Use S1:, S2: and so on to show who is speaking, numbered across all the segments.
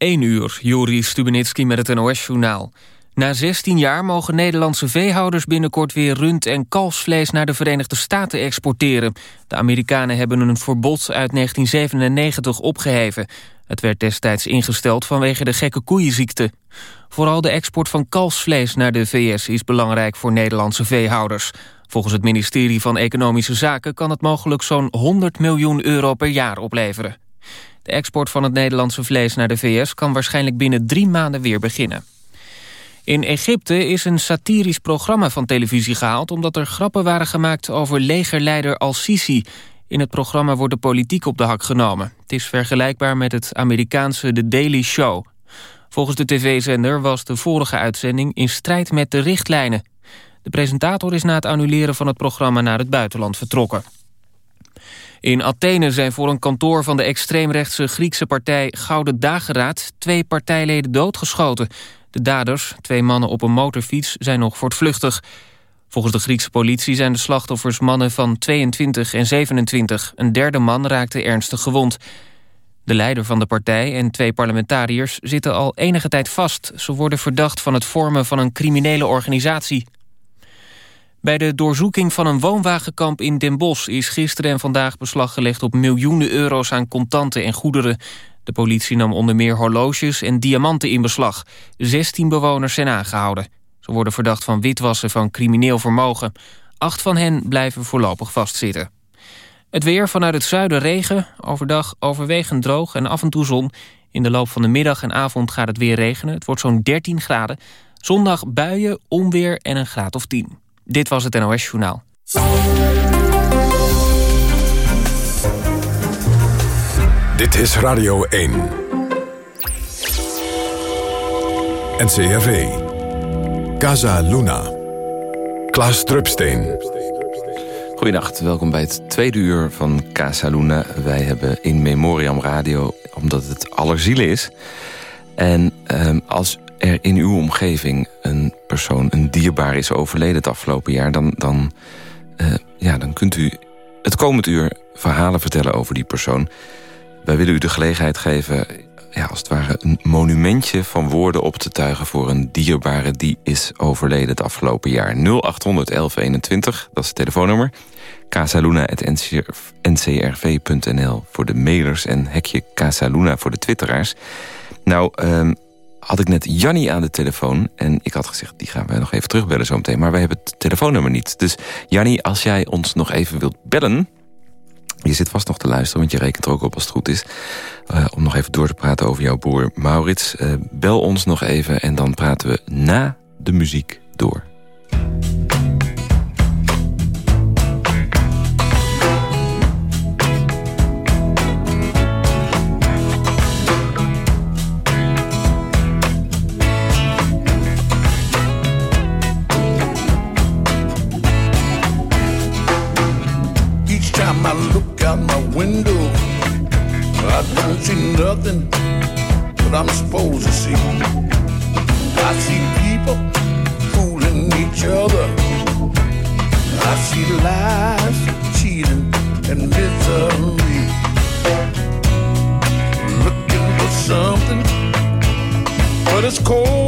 S1: 1 uur, Juri Stubenitski met het NOS-journaal. Na 16 jaar mogen Nederlandse veehouders binnenkort weer rund- en kalfsvlees naar de Verenigde Staten exporteren. De Amerikanen hebben een verbod uit 1997 opgeheven. Het werd destijds ingesteld vanwege de gekke koeienziekte. Vooral de export van kalfsvlees naar de VS is belangrijk voor Nederlandse veehouders. Volgens het ministerie van Economische Zaken kan het mogelijk zo'n 100 miljoen euro per jaar opleveren. De export van het Nederlandse vlees naar de VS kan waarschijnlijk binnen drie maanden weer beginnen. In Egypte is een satirisch programma van televisie gehaald... omdat er grappen waren gemaakt over legerleider al-Sisi. In het programma wordt de politiek op de hak genomen. Het is vergelijkbaar met het Amerikaanse The Daily Show. Volgens de tv-zender was de vorige uitzending in strijd met de richtlijnen. De presentator is na het annuleren van het programma naar het buitenland vertrokken. In Athene zijn voor een kantoor van de extreemrechtse Griekse partij Gouden Dageraad twee partijleden doodgeschoten. De daders, twee mannen op een motorfiets, zijn nog voortvluchtig. Volgens de Griekse politie zijn de slachtoffers mannen van 22 en 27. Een derde man raakte ernstig gewond. De leider van de partij en twee parlementariërs zitten al enige tijd vast. Ze worden verdacht van het vormen van een criminele organisatie. Bij de doorzoeking van een woonwagenkamp in Den Bosch... is gisteren en vandaag beslag gelegd op miljoenen euro's aan contanten en goederen. De politie nam onder meer horloges en diamanten in beslag. 16 bewoners zijn aangehouden. Ze worden verdacht van witwassen van crimineel vermogen. Acht van hen blijven voorlopig vastzitten. Het weer vanuit het zuiden regen, overdag overwegend droog en af en toe zon. In de loop van de middag en avond gaat het weer regenen. Het wordt zo'n 13 graden. Zondag buien, onweer en een graad of 10. Dit was het NOS Journaal.
S2: Dit is Radio 1. NCRV. Casa Luna. Klaas Drupsteen.
S3: Goedenacht, welkom bij het tweede uur van Casa Luna. Wij hebben in Memoriam Radio, omdat het allerzielen is. En ehm, als er in uw omgeving een persoon, een dierbaar is overleden het afgelopen jaar... dan, dan, uh, ja, dan kunt u het komend uur verhalen vertellen over die persoon. Wij willen u de gelegenheid geven, ja, als het ware een monumentje van woorden op te tuigen... voor een dierbare die is overleden het afgelopen jaar. 0800 1121, dat is het telefoonnummer. casaluna.ncrv.nl voor de mailers en hekje Casaluna voor de twitteraars. Nou, um, had ik net Jannie aan de telefoon. En ik had gezegd, die gaan we nog even terugbellen zometeen. Maar wij hebben het telefoonnummer niet. Dus Jannie, als jij ons nog even wilt bellen... Je zit vast nog te luisteren, want je rekent er ook op als het goed is... Uh, om nog even door te praten over jouw broer Maurits. Uh, bel ons nog even en dan praten we na de muziek door.
S4: See nothing but I'm supposed to see. I see people fooling each other. I see lies, cheating, and misery. Looking for something, but it's cold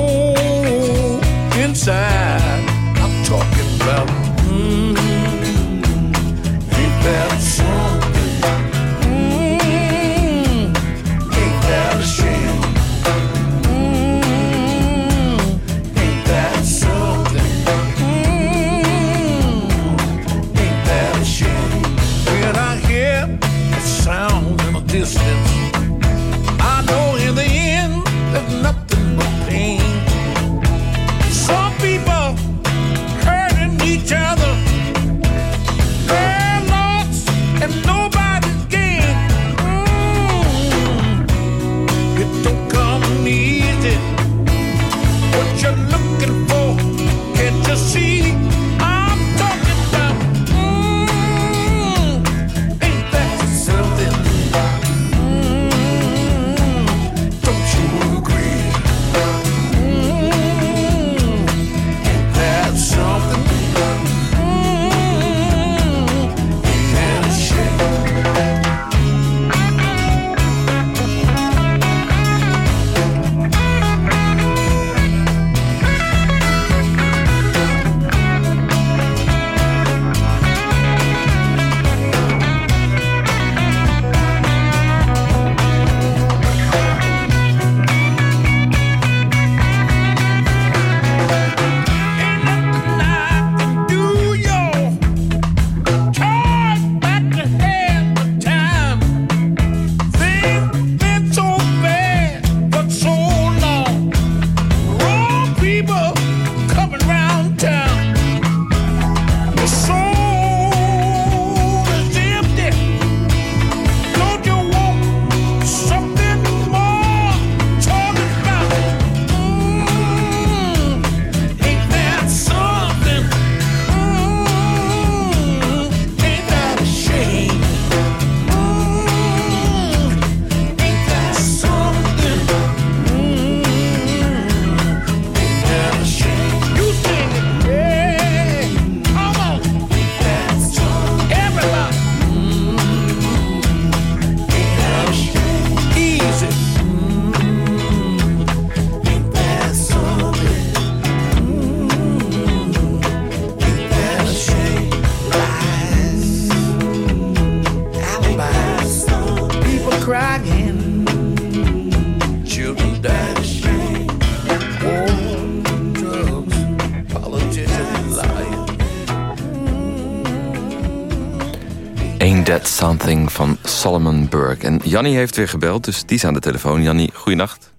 S3: Jannie heeft weer gebeld, dus die is aan de telefoon. Jannie, goeienacht.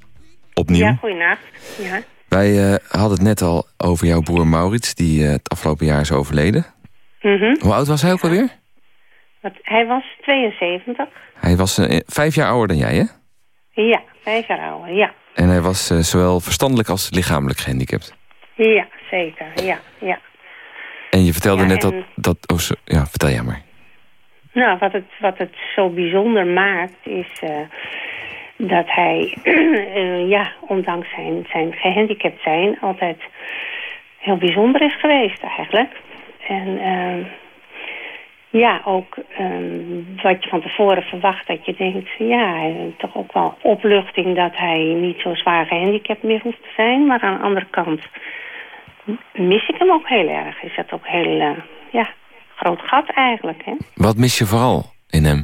S3: Opnieuw.
S5: Ja, goeienacht. Ja.
S3: Wij uh, hadden het net al over jouw broer Maurits... die uh, het afgelopen jaar is overleden.
S5: Mm -hmm.
S3: Hoe oud was hij ook alweer?
S5: Wat, hij was 72.
S3: Hij was uh, vijf jaar ouder dan jij, hè?
S5: Ja, vijf jaar ouder, ja.
S3: En hij was zowel verstandelijk als lichamelijk gehandicapt?
S5: Ja, zeker, ja, ja.
S3: En je vertelde ja, net en... dat... dat oh, ja, vertel jij maar.
S5: Nou, wat het, wat het zo bijzonder maakt is uh, dat hij, uh, ja, ondanks zijn, zijn gehandicapt zijn, altijd heel bijzonder is geweest eigenlijk. En uh, ja, ook wat je van tevoren verwacht, dat je denkt, ja, toch ook wel opluchting dat hij niet zo zwaar gehandicapt meer hoeft te zijn. Maar aan de andere kant mis ik hem ook heel erg. Is dat ook heel, ja, groot gat eigenlijk. Hè?
S3: Wat mis je vooral in hem?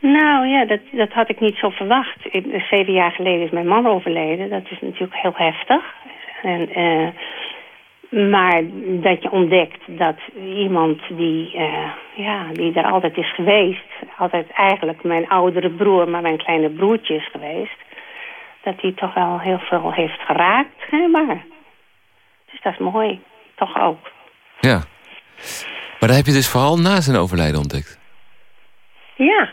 S5: Nou ja, dat, dat had ik niet zo verwacht. Zeven jaar geleden is mijn man overleden. Dat is natuurlijk heel heftig. En, uh, maar dat je ontdekt dat iemand die, uh, ja, die er altijd is geweest... altijd eigenlijk mijn oudere broer, maar mijn kleine broertje is geweest... dat die toch wel heel veel heeft geraakt, schijnbaar. Dus dat is mooi. Toch ook.
S3: Ja. Maar dat heb je dus vooral na zijn overlijden ontdekt?
S5: Ja.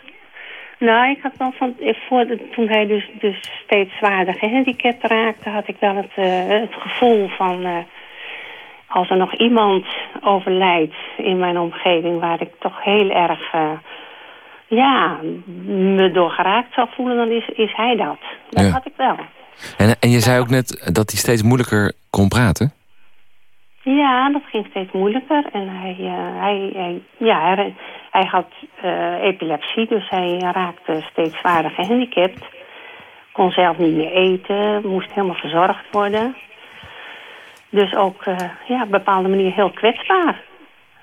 S5: Nou, ik had wel van, voor de, toen hij dus, dus steeds zwaarder gehandicapt raakte... had ik wel het, uh, het gevoel van... Uh, als er nog iemand overlijdt in mijn omgeving... waar ik toch heel erg uh, ja, me door geraakt zou voelen... dan is, is hij dat. Dat ja. had ik wel.
S3: En, en je zei ook net dat hij steeds moeilijker kon praten?
S5: Ja, dat ging steeds moeilijker. En hij, uh, hij, ja, hij, had uh, epilepsie, dus hij raakte steeds zwaarder gehandicapt. Kon zelf niet meer eten, moest helemaal verzorgd worden. Dus ook uh, ja, op een bepaalde manier heel kwetsbaar.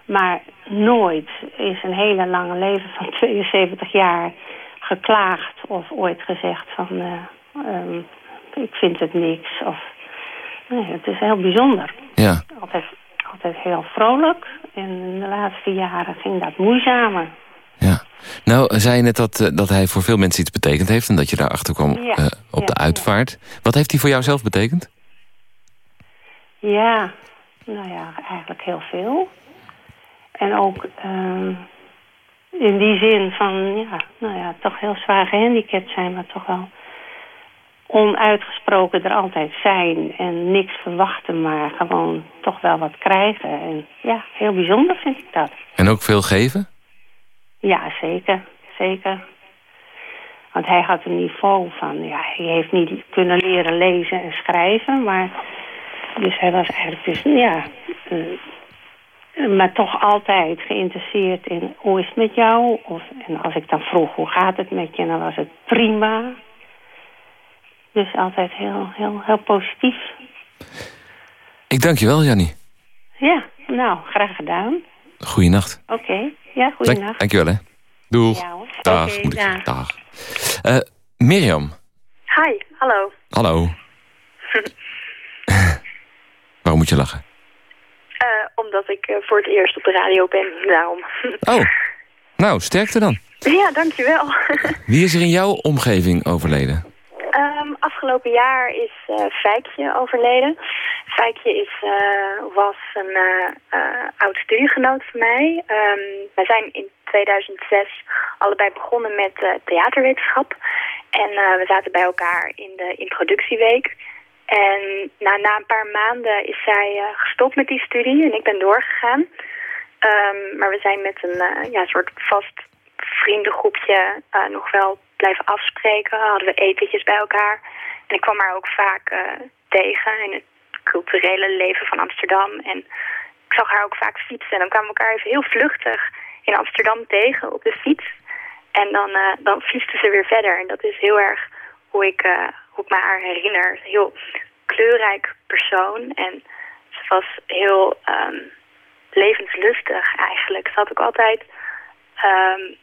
S5: Maar nooit is een hele lange leven van 72 jaar geklaagd of ooit gezegd van... Um, ik vind het niks of Nee, het is heel bijzonder.
S3: Ja.
S5: Altijd, altijd heel vrolijk. En de laatste jaren ging dat moeizamer.
S3: Ja. Nou, zei je net dat, uh, dat hij voor veel mensen iets betekend heeft... en dat je daarachter kwam ja. uh, op ja, de uitvaart. Ja. Wat heeft hij voor jou zelf betekend?
S5: Ja, nou ja, eigenlijk heel veel. En ook uh, in die zin van, ja, nou ja, toch heel zwaar gehandicapt zijn... maar toch wel onuitgesproken er altijd zijn en niks verwachten, maar gewoon toch wel wat krijgen. En ja, heel bijzonder vind ik dat.
S3: En ook veel geven?
S5: Ja, zeker. Zeker. Want hij had een niveau van, ja, hij heeft niet kunnen leren lezen en schrijven, maar dus hij was eigenlijk dus, ja, uh, maar toch altijd geïnteresseerd in hoe is het met jou? Of, en als ik dan vroeg hoe gaat het met je, dan was het prima. Dus altijd heel, heel, heel positief.
S3: Ik dank je wel, Jannie.
S5: Ja, nou, graag gedaan.
S3: Goeienacht.
S5: Oké, okay. ja, goeienacht.
S3: Dank, je wel, hè. Doeg.
S5: Ja,
S3: dag,
S5: okay,
S3: moet ik dag. dag. Uh, Mirjam.
S6: Hi, hallo.
S3: Hallo. Waarom moet je lachen?
S6: Uh, omdat ik uh, voor het eerst op de radio ben, daarom.
S3: oh, nou, sterkte dan.
S6: Ja, dankjewel.
S3: Wie is er in jouw omgeving overleden?
S6: Um, afgelopen jaar is uh, Fijkje overleden. Fijkje is, uh, was een uh, oud studiegenoot van mij. Um, wij zijn in 2006 allebei begonnen met theaterwetenschap. En we zaten bij elkaar in de introductieweek. En na, een paar maanden is zij gestopt met die studie en ik ben doorgegaan. Um, maar we zijn met een ja, soort vast vriendengroepje nog wel blijven afspreken. Hadden we etentjes bij elkaar. En ik kwam haar ook vaak uh, tegen in het culturele leven van Amsterdam. En ik zag haar ook vaak fietsen. En dan kwamen we elkaar even heel vluchtig in Amsterdam tegen op de fiets. En dan, uh, dan fietste ze weer verder. En dat is heel erg hoe ik, uh, hoe ik me haar herinner. Een heel kleurrijk persoon. En ze was heel um, levenslustig eigenlijk. Ze had ook altijd um,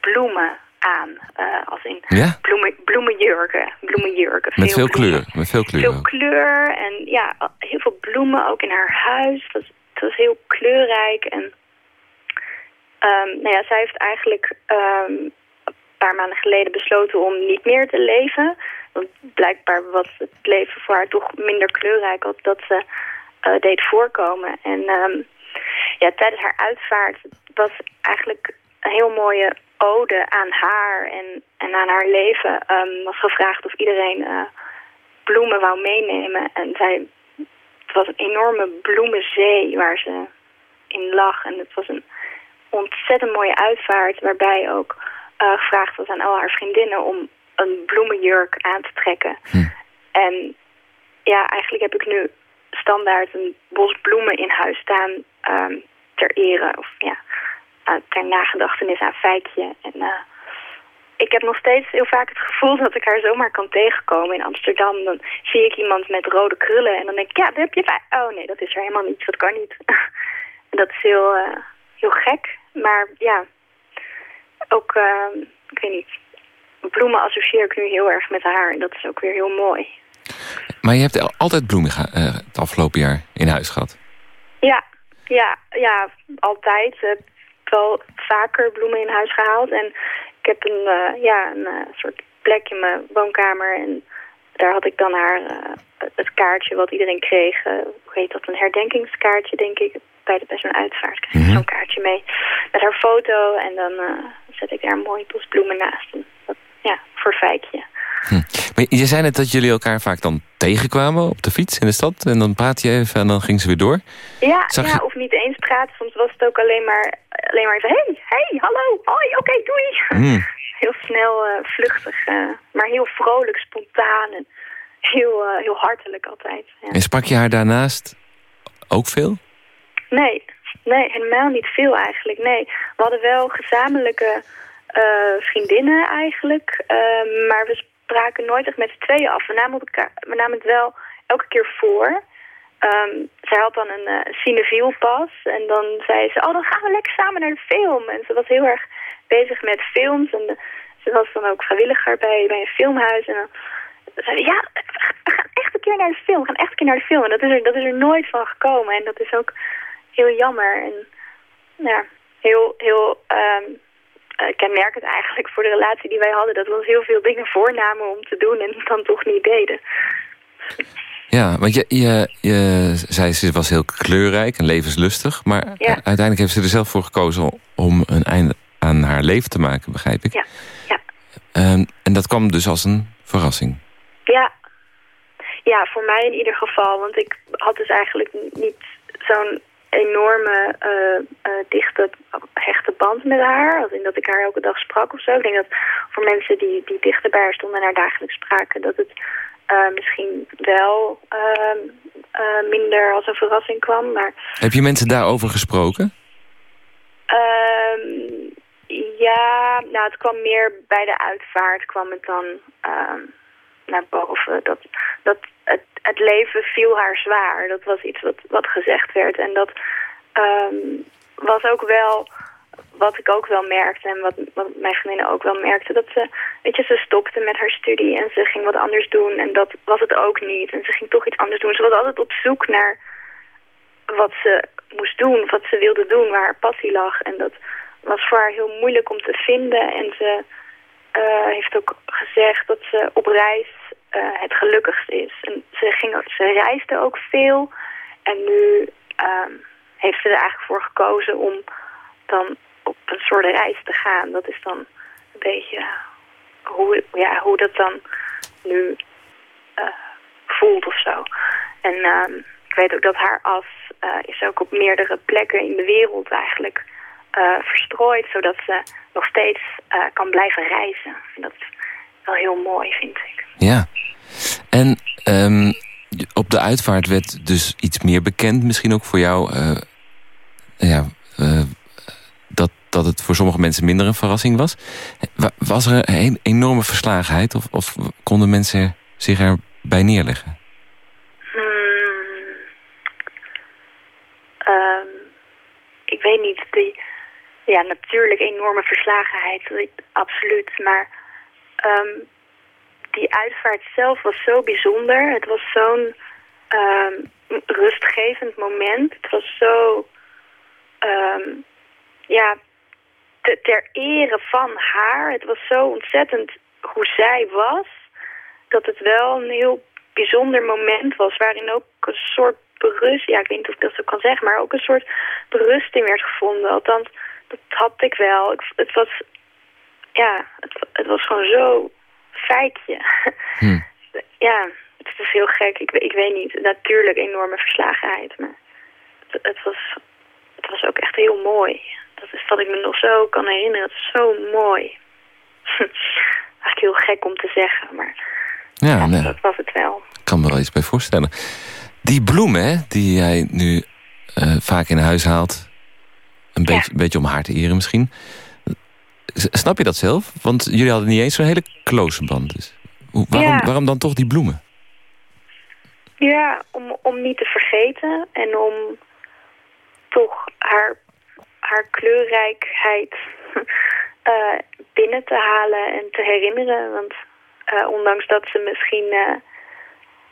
S6: bloemen aan. Uh, als in
S3: ja?
S6: bloemen, bloemenjurken. bloemenjurken
S3: met veel kleur. Met veel kleur.
S6: Veel kleur en ja, heel veel bloemen ook in haar huis. Het was, het was heel kleurrijk. En Um, nou ja, zij heeft eigenlijk um, een paar maanden geleden besloten om niet meer te leven. Want blijkbaar was het leven voor haar toch minder kleurrijk als dat ze uh, deed voorkomen. En um, ja, tijdens haar uitvaart was eigenlijk een heel mooie ode aan haar en, en aan haar leven. Um, was gevraagd of iedereen uh, bloemen wou meenemen. En zij, het was een enorme bloemenzee waar ze in lag. En het was een ontzettend mooie uitvaart waarbij ook uh, gevraagd was aan al haar vriendinnen om een bloemenjurk aan te trekken.
S3: Hm.
S6: En ja, eigenlijk heb ik nu standaard een bos bloemen in huis staan um, ter ere of ja, ter nagedachtenis aan Fijkje. En uh, ik heb nog steeds heel vaak het gevoel dat ik haar zomaar kan tegenkomen in Amsterdam. Dan zie ik iemand met rode krullen en dan denk ik, ja, daar heb je Fijkje. Oh nee, dat is er helemaal niet, dat kan niet. dat is heel, uh, heel gek. Maar ja, ook, uh, ik weet niet, bloemen associeer ik nu heel erg met haar. En dat is ook weer heel mooi.
S3: Maar je hebt altijd bloemen het afgelopen jaar in huis gehad?
S6: Ja, ja, ja altijd. Wel vaker bloemen in huis gehaald. En ik heb een, uh, ja, een uh, soort plek in mijn woonkamer. En daar had ik dan haar, het kaartje wat iedereen kreeg. hoe heet dat? Een herdenkingskaartje, denk ik bij, de, bij zo'n uitvaart krijg ik mm zo'n kaartje mee. Met haar foto en dan zet ik daar een mooi bos bloemen naast. En dat, ja, voor Fijkje.
S3: Hm. Maar je zei net dat jullie elkaar vaak dan tegenkwamen op de fiets in de stad. En dan praat je even en dan ging ze weer door.
S6: Ja, ja of niet eens praten. Soms was het ook alleen maar, alleen maar even... Hey, hey, hallo, hoi, oké, okay, doei.
S3: Hm.
S6: Heel snel, uh, vluchtig, uh, maar heel vrolijk, spontaan en heel, uh, heel hartelijk altijd. Ja.
S3: En sprak je haar daarnaast ook veel?
S6: Nee, nee, helemaal niet veel eigenlijk. Nee, we hadden wel gezamenlijke vriendinnen eigenlijk. Maar we spraken nooit echt met z'n tweeën af. We namen, elkaar, we namen het wel elke keer voor. Um, zij had dan een uh, cinefiel pas. En dan zei ze, oh dan gaan we lekker samen naar de film. En ze was heel erg bezig met films. En de, ze was dan ook vrijwilliger bij, bij een filmhuis. En dan zei ze, ja, we gaan echt een keer naar de film. We gaan echt een keer naar de film. En dat is er, dat is er nooit van gekomen. En dat is ook heel jammer. En ja, heel, heel um, uh, kenmerkend eigenlijk voor de relatie die wij hadden. Dat we ons heel veel dingen voornamen om te doen en dan toch niet deden.
S3: Ja, want je, je, je zei ze was heel kleurrijk en levenslustig. Maar
S6: ja.
S3: uiteindelijk heeft ze er zelf voor gekozen om een einde aan haar leven te maken, begrijp ik.
S6: Ja, ja.
S3: Um, en dat kwam dus als een verrassing.
S6: Ja. ja, voor mij in ieder geval. Want ik had dus eigenlijk niet zo'n enorme uh, uh, dichte, hechte band met haar. Als in dat ik haar elke dag sprak of zo. Ik denk dat voor mensen die, die dichter bij haar stonden en haar dagelijks spraken... dat het uh, misschien wel ehm, minder als een verrassing kwam. Maar,
S3: Heb je mensen daarover gesproken?
S6: Ehm, ja, nou het kwam meer bij de uitvaart kwam het dan ehm, naar boven. Dat, dat leven viel haar zwaar. Dat was iets wat, wat gezegd werd. En dat um, was ook wel wat ik ook wel merkte en wat, wat mijn vriendinnen ook wel merkten. Dat ze, weet je, ze stopte met haar studie en ze ging wat anders doen. En dat was het ook niet. En ze ging toch iets anders doen. Ze was altijd op zoek naar wat ze moest doen, wat ze wilde doen, waar haar passie lag. En dat was voor haar heel moeilijk om te vinden. En ze uh, heeft ook gezegd dat ze op reis uh, het gelukkigst is. En ze, ging, ze reisde ook veel. En nu um, heeft ze er eigenlijk voor gekozen om dan op een soort reis te gaan. Dat is dan een beetje hoe, ja, hoe dat dan nu uh, voelt of zo. En um, ik weet ook dat haar as uh, is ook op meerdere plekken in de wereld eigenlijk verstrooid. Zodat ze nog steeds kan blijven reizen. Wel heel mooi, vind ik.
S3: Ja. En um, op de uitvaart werd dus iets meer bekend. Misschien ook voor jou... Uh, ja, uh, dat, dat het voor sommige mensen minder een verrassing was. Was er een enorme verslagenheid? Of, of konden mensen zich erbij neerleggen?
S6: Hmm. Um, ik weet niet. Die, ja, natuurlijk enorme verslagenheid. Absoluut. Maar... Um, die uitvaart zelf was zo bijzonder. Het was zo'n um, rustgevend moment. Het was zo... Um, ja, te, ter ere van haar. Het was zo ontzettend hoe zij was. Dat het wel een heel bijzonder moment was. Waarin ook een soort berust... Ja, ik weet niet of ik dat zo kan zeggen. Maar ook een soort berusting werd gevonden. Althans, dat had ik wel. Het was... Ja, het, het was gewoon zo feitje.
S3: Hm.
S6: Ja, het is heel gek. Ik, ik weet niet. Natuurlijk enorme verslagenheid. Maar het, het, was, het was ook echt heel mooi. Dat is wat ik me nog zo kan herinneren. Het is zo mooi. Eigenlijk heel gek om te zeggen, maar
S3: Ja,
S6: ja,
S3: nee,
S6: dat was het wel.
S3: ik kan me wel iets bij voorstellen. Die bloemen, hè, die jij nu eh, vaak in huis haalt... een
S6: Ja.
S3: beetje, beetje om haar te eren misschien... Snap je dat zelf? Want jullie hadden niet eens zo'n hele close band. Dus. Hoe- waarom,
S6: Ja.
S3: waarom dan toch die bloemen?
S6: Ja, om, om niet te vergeten en om toch haar, haar kleurrijkheid eh, binnen te halen en te herinneren. Want eh, ondanks dat ze misschien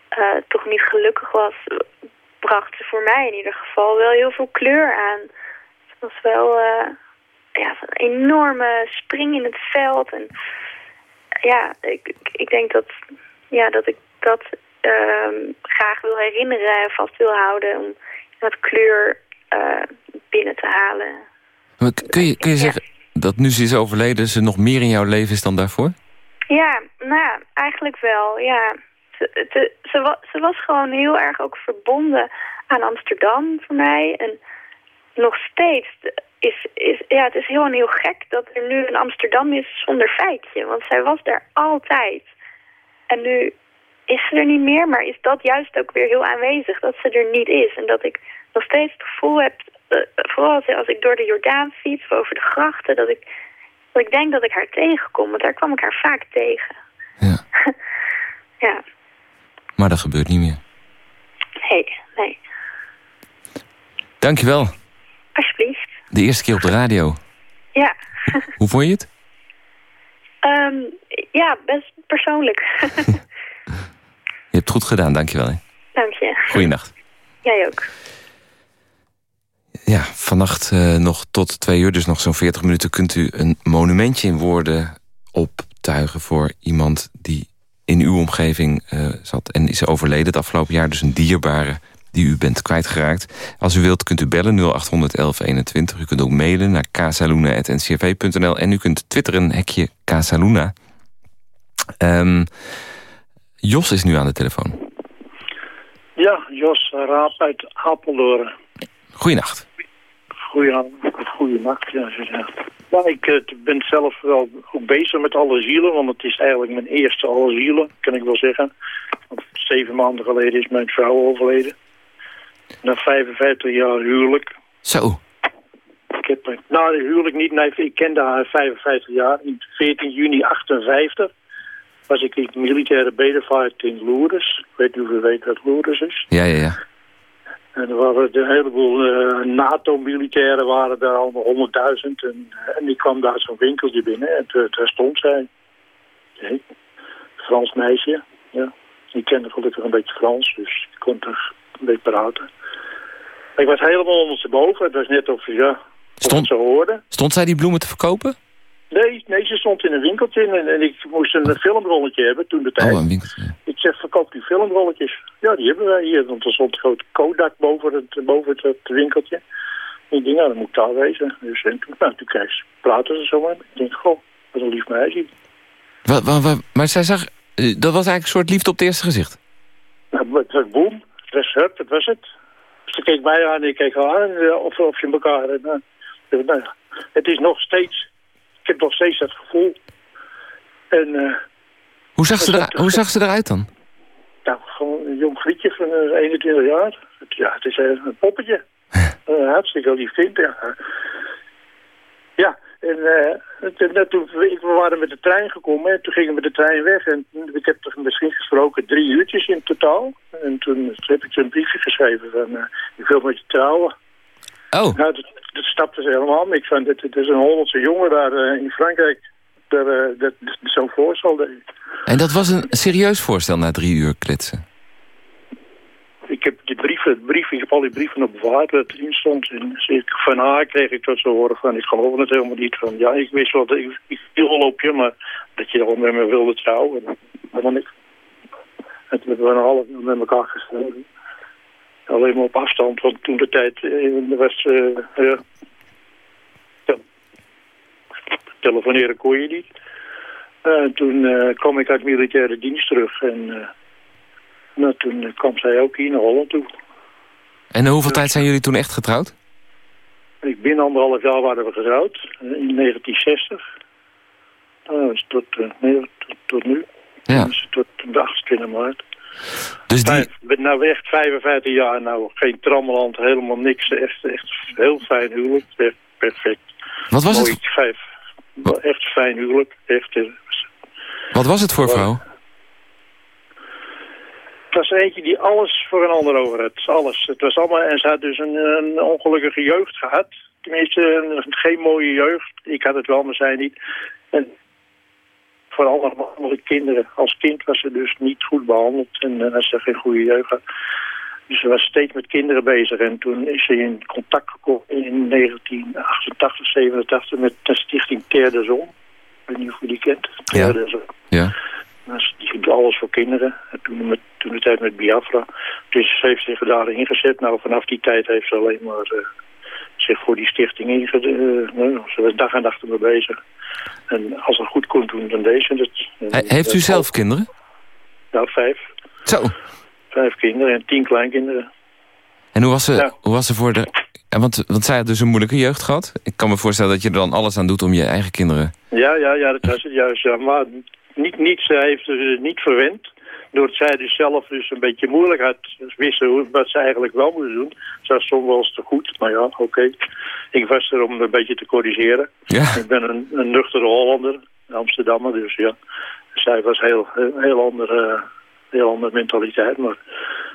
S6: eh, toch niet gelukkig was, bracht ze voor mij in ieder geval wel heel veel kleur aan. Het was wel ja, een enorme spring in het veld. En ja, ik, ik- denk dat, ja, dat ik dat ehm, graag wil herinneren en vast wil houden. Om dat kleur eh, binnen te halen.
S3: Maar Kun je, kun je
S6: Ja.
S3: zeggen dat nu ze is overleden... ze nog meer in jouw leven is dan daarvoor?
S6: Ja, nou ja, eigenlijk wel, ja. Ze, ze, ze, wa- ze was gewoon heel erg ook verbonden aan Amsterdam voor mij. En nog steeds is, is ja, het is heel, heel gek dat er nu een Amsterdam is zonder feitje. Want zij was daar altijd. En nu is ze er niet meer, maar is dat juist ook weer heel aanwezig. Dat ze er niet is. En dat ik nog steeds het gevoel heb, eh, vooral als, als ik door de Jordaan fiets of over de grachten, dat ik, dat ik denk dat ik haar tegenkom. Want daar kwam ik haar vaak tegen.
S3: Ja.
S6: Ja,
S3: Maar dat gebeurt niet meer.
S6: nee, nee.
S3: Dankjewel. De eerste keer op de radio.
S6: Ja.
S3: Hoe vond je het?
S6: Ehm, ja, best persoonlijk.
S3: Je hebt het goed gedaan, dankjewel. hè.
S6: Dank je.
S3: Goeienacht.
S6: Jij ook.
S3: Ja, vannacht eh, nog tot twee uur, dus nog zo'n 40 minuten... kunt u een monumentje in woorden optuigen voor iemand die in uw omgeving eh, zat... en is overleden het afgelopen jaar, dus een dierbare die u bent kwijtgeraakt. Als u wilt kunt u bellen 0800 1121. U kunt ook mailen naar casaluna.ncrv.nl en u kunt twitteren hekje Casaluna. Ehm, Jos is nu aan de telefoon.
S7: Ja, Jos Raap uit Apeldoorn.
S3: Goeienacht.
S7: Goeienacht, ja. Ja, ik eh, ben zelf wel ook bezig met alle zielen, want het is eigenlijk mijn eerste alle zielen, kan ik wel zeggen. Want zeven maanden geleden is mijn vrouw overleden. Na 55 jaar huwelijk.
S3: Zo,
S7: Ik heb, me- nou, huwelijk niet, nee, ik kende haar 55 jaar. In 14 juni 58 was ik in militaire bedevaart in Lourdes. Ik weet niet of u weet wat Lourdes is.
S3: ja, ja, ja.
S7: En er waren een heleboel eh, NATO-militairen, waren daar allemaal honderdduizend. En, eh, en die kwam daar zo'n winkeltje binnen en daar stond zij. Nee, Frans meisje, ja. Die kende gelukkig een beetje Frans, dus ik kon er een beetje praten. Ik was helemaal ondersteboven, het was net of, ja,
S3: Stond-
S7: het zo hoorde.
S3: Stond zij die bloemen te verkopen?
S7: Nee, nee, ze stond in een winkeltje en, en ik moest een filmrolletje hebben toen de tijd.
S3: Oh, een winkeltje.
S7: Ik zeg, verkoop die filmrolletjes. Ja, die hebben wij hier. Want er stond een grote Kodak boven het, boven het, het winkeltje. En ik denk, nou, dan moet daar wezen. Dus en toen, nou, toen kreeg ze, praten ze zo me. Ik denk, goh, wat een lief meisje.
S3: Wa- wa- wa- maar zij zag... eh, dat was eigenlijk een soort liefde op het eerste gezicht.
S7: Nou, het was boem. Het was hup, dat was het. Ze keek mij aan en ik keek haar aan. eh, Of, of je elkaar... En, eh, nou, ja, het is nog steeds... Ik heb nog steeds dat gevoel. En... eh,
S3: Hoe zag, ze, er, hoe zag ze eruit dan?
S7: Nou, gewoon een jong grietje van eh, 21 jaar. Het- Ja, het is eh, een poppetje. Een hartstikke lief kind, ja. Ja, en net toen, we waren met de trein gekomen en toen gingen we de trein weg. En ik heb er misschien gesproken drie uurtjes in totaal. En toen heb ik ze een briefje geschreven van, eh, ik wil met je trouwen.
S3: Oh,
S7: Nou, dat, dat stapte ze helemaal niks van. Het, het is een Hollandse jongen daar eh, in Frankrijk. Daar, eh, dat, zo'n voorstel deed.
S3: en dat was een serieus voorstel na drie uur kletsen.
S7: Ik heb die brief het brief, ik heb al die brieven op bewaard wat erin stond. En van haar kreeg ik dat zo horen van, ik geloof het helemaal niet. Van, ja, ik wist wel, dat ik, ik wil wel op je, maar dat je gewoon met me wilde trouwen. En, helemaal niks. En toen hebben we een half uur met elkaar geschreven. Alleen maar op afstand, want toen de tijd uh, was... Uh, ja, telefoneren kon je niet. En toen uh, kwam ik uit militaire dienst terug en nou, toen kwam zij ook hier naar Holland toe.
S3: En hoeveel tijd zijn jullie toen echt getrouwd?
S7: Ik binnen anderhalf jaar waren we getrouwd, in 1960. Nou, dus tot, uh, nee, tot, tot, nu.
S3: Ja.
S7: Dus tot de 28 maart.
S3: Dus die...
S7: Vijf, ben nou echt 55 jaar, nou geen trammeland, helemaal niks. Echt, echt heel fijn huwelijk, echt perfect.
S3: Wat was
S7: Mooi,
S3: het?
S7: Vijf, echt fijn huwelijk, echt...
S3: Wat was het voor vrouw?
S7: Het was eentje die alles voor een ander over had. Alles. Het was allemaal, en ze had dus een, een ongelukkige jeugd gehad. Tenminste, een, geen mooie jeugd. Ik had het wel, maar zij niet. En voor allemaal andere kinderen. Als kind was ze dus niet goed behandeld. En had ze geen goede jeugd had. Dus ze was steeds met kinderen bezig. En toen is ze in contact gekomen in 1988, 87 met de stichting Ter Zon. Ik weet niet of je die kent.
S3: Ja.
S7: Ter Zon.
S3: Ja.
S7: Dus die doet alles voor kinderen. En toen, toen de tijd met Biafra. Dus ze heeft zich daar ingezet. Nou, vanaf die tijd heeft ze alleen maar uh, zich voor die stichting ingezet. Uh, nou, ze was dag en nacht ermee bezig. En als het goed kon doen, dan deze.
S3: He heeft u zelf kinderen?
S7: Nou, vijf.
S3: Zo.
S7: Vijf kinderen en tien kleinkinderen.
S3: En hoe was ze,
S7: Ja.
S3: hoe was ze voor de... Want, want zij had dus een moeilijke jeugd gehad. Ik kan me voorstellen dat je er dan alles aan doet om je eigen kinderen...
S7: Ja, ja, ja, dat was het juist. Ja. Maar niet, niet, ze heeft dus niet verwend. Doordat zij dus zelf dus een beetje moeilijk had. Wisten hoe, wat ze eigenlijk wel moest doen. Ze was soms wel eens te goed. Maar ja, oké. Ik was er om een beetje te corrigeren.
S3: Ja.
S7: Ik ben een, een nuchtere Hollander. Amsterdammer, dus ja. Zij was heel, heel andere, heel andere mentaliteit. Maar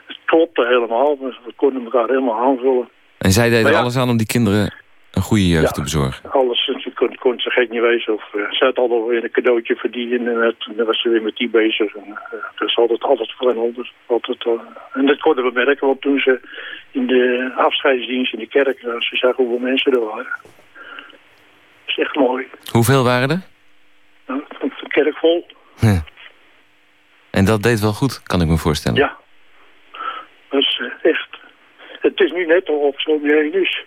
S7: het klopte helemaal. We konden elkaar helemaal aanvullen.
S3: En zij
S7: ja.
S3: alles aan om die kinderen een goede jeugd
S7: Ja.
S3: te bezorgen.
S7: Alles, kon, kon ze gek niet wezen. Of, uh, ze had altijd weer een cadeautje verdienen en het, dan was ze weer met die bezig. En, dat is altijd, altijd voor een ander. Altijd, en dat konden we merken, want toen ze in de afscheidsdienst in de kerk, ze zagen hoeveel mensen er waren. Dat is echt mooi.
S3: Hoeveel waren er?
S7: Nou, de kerk vol.
S3: Ja. En dat deed wel goed, kan ik me voorstellen.
S7: Ja. Dat is echt. Het is nu net al op zo'n heen is.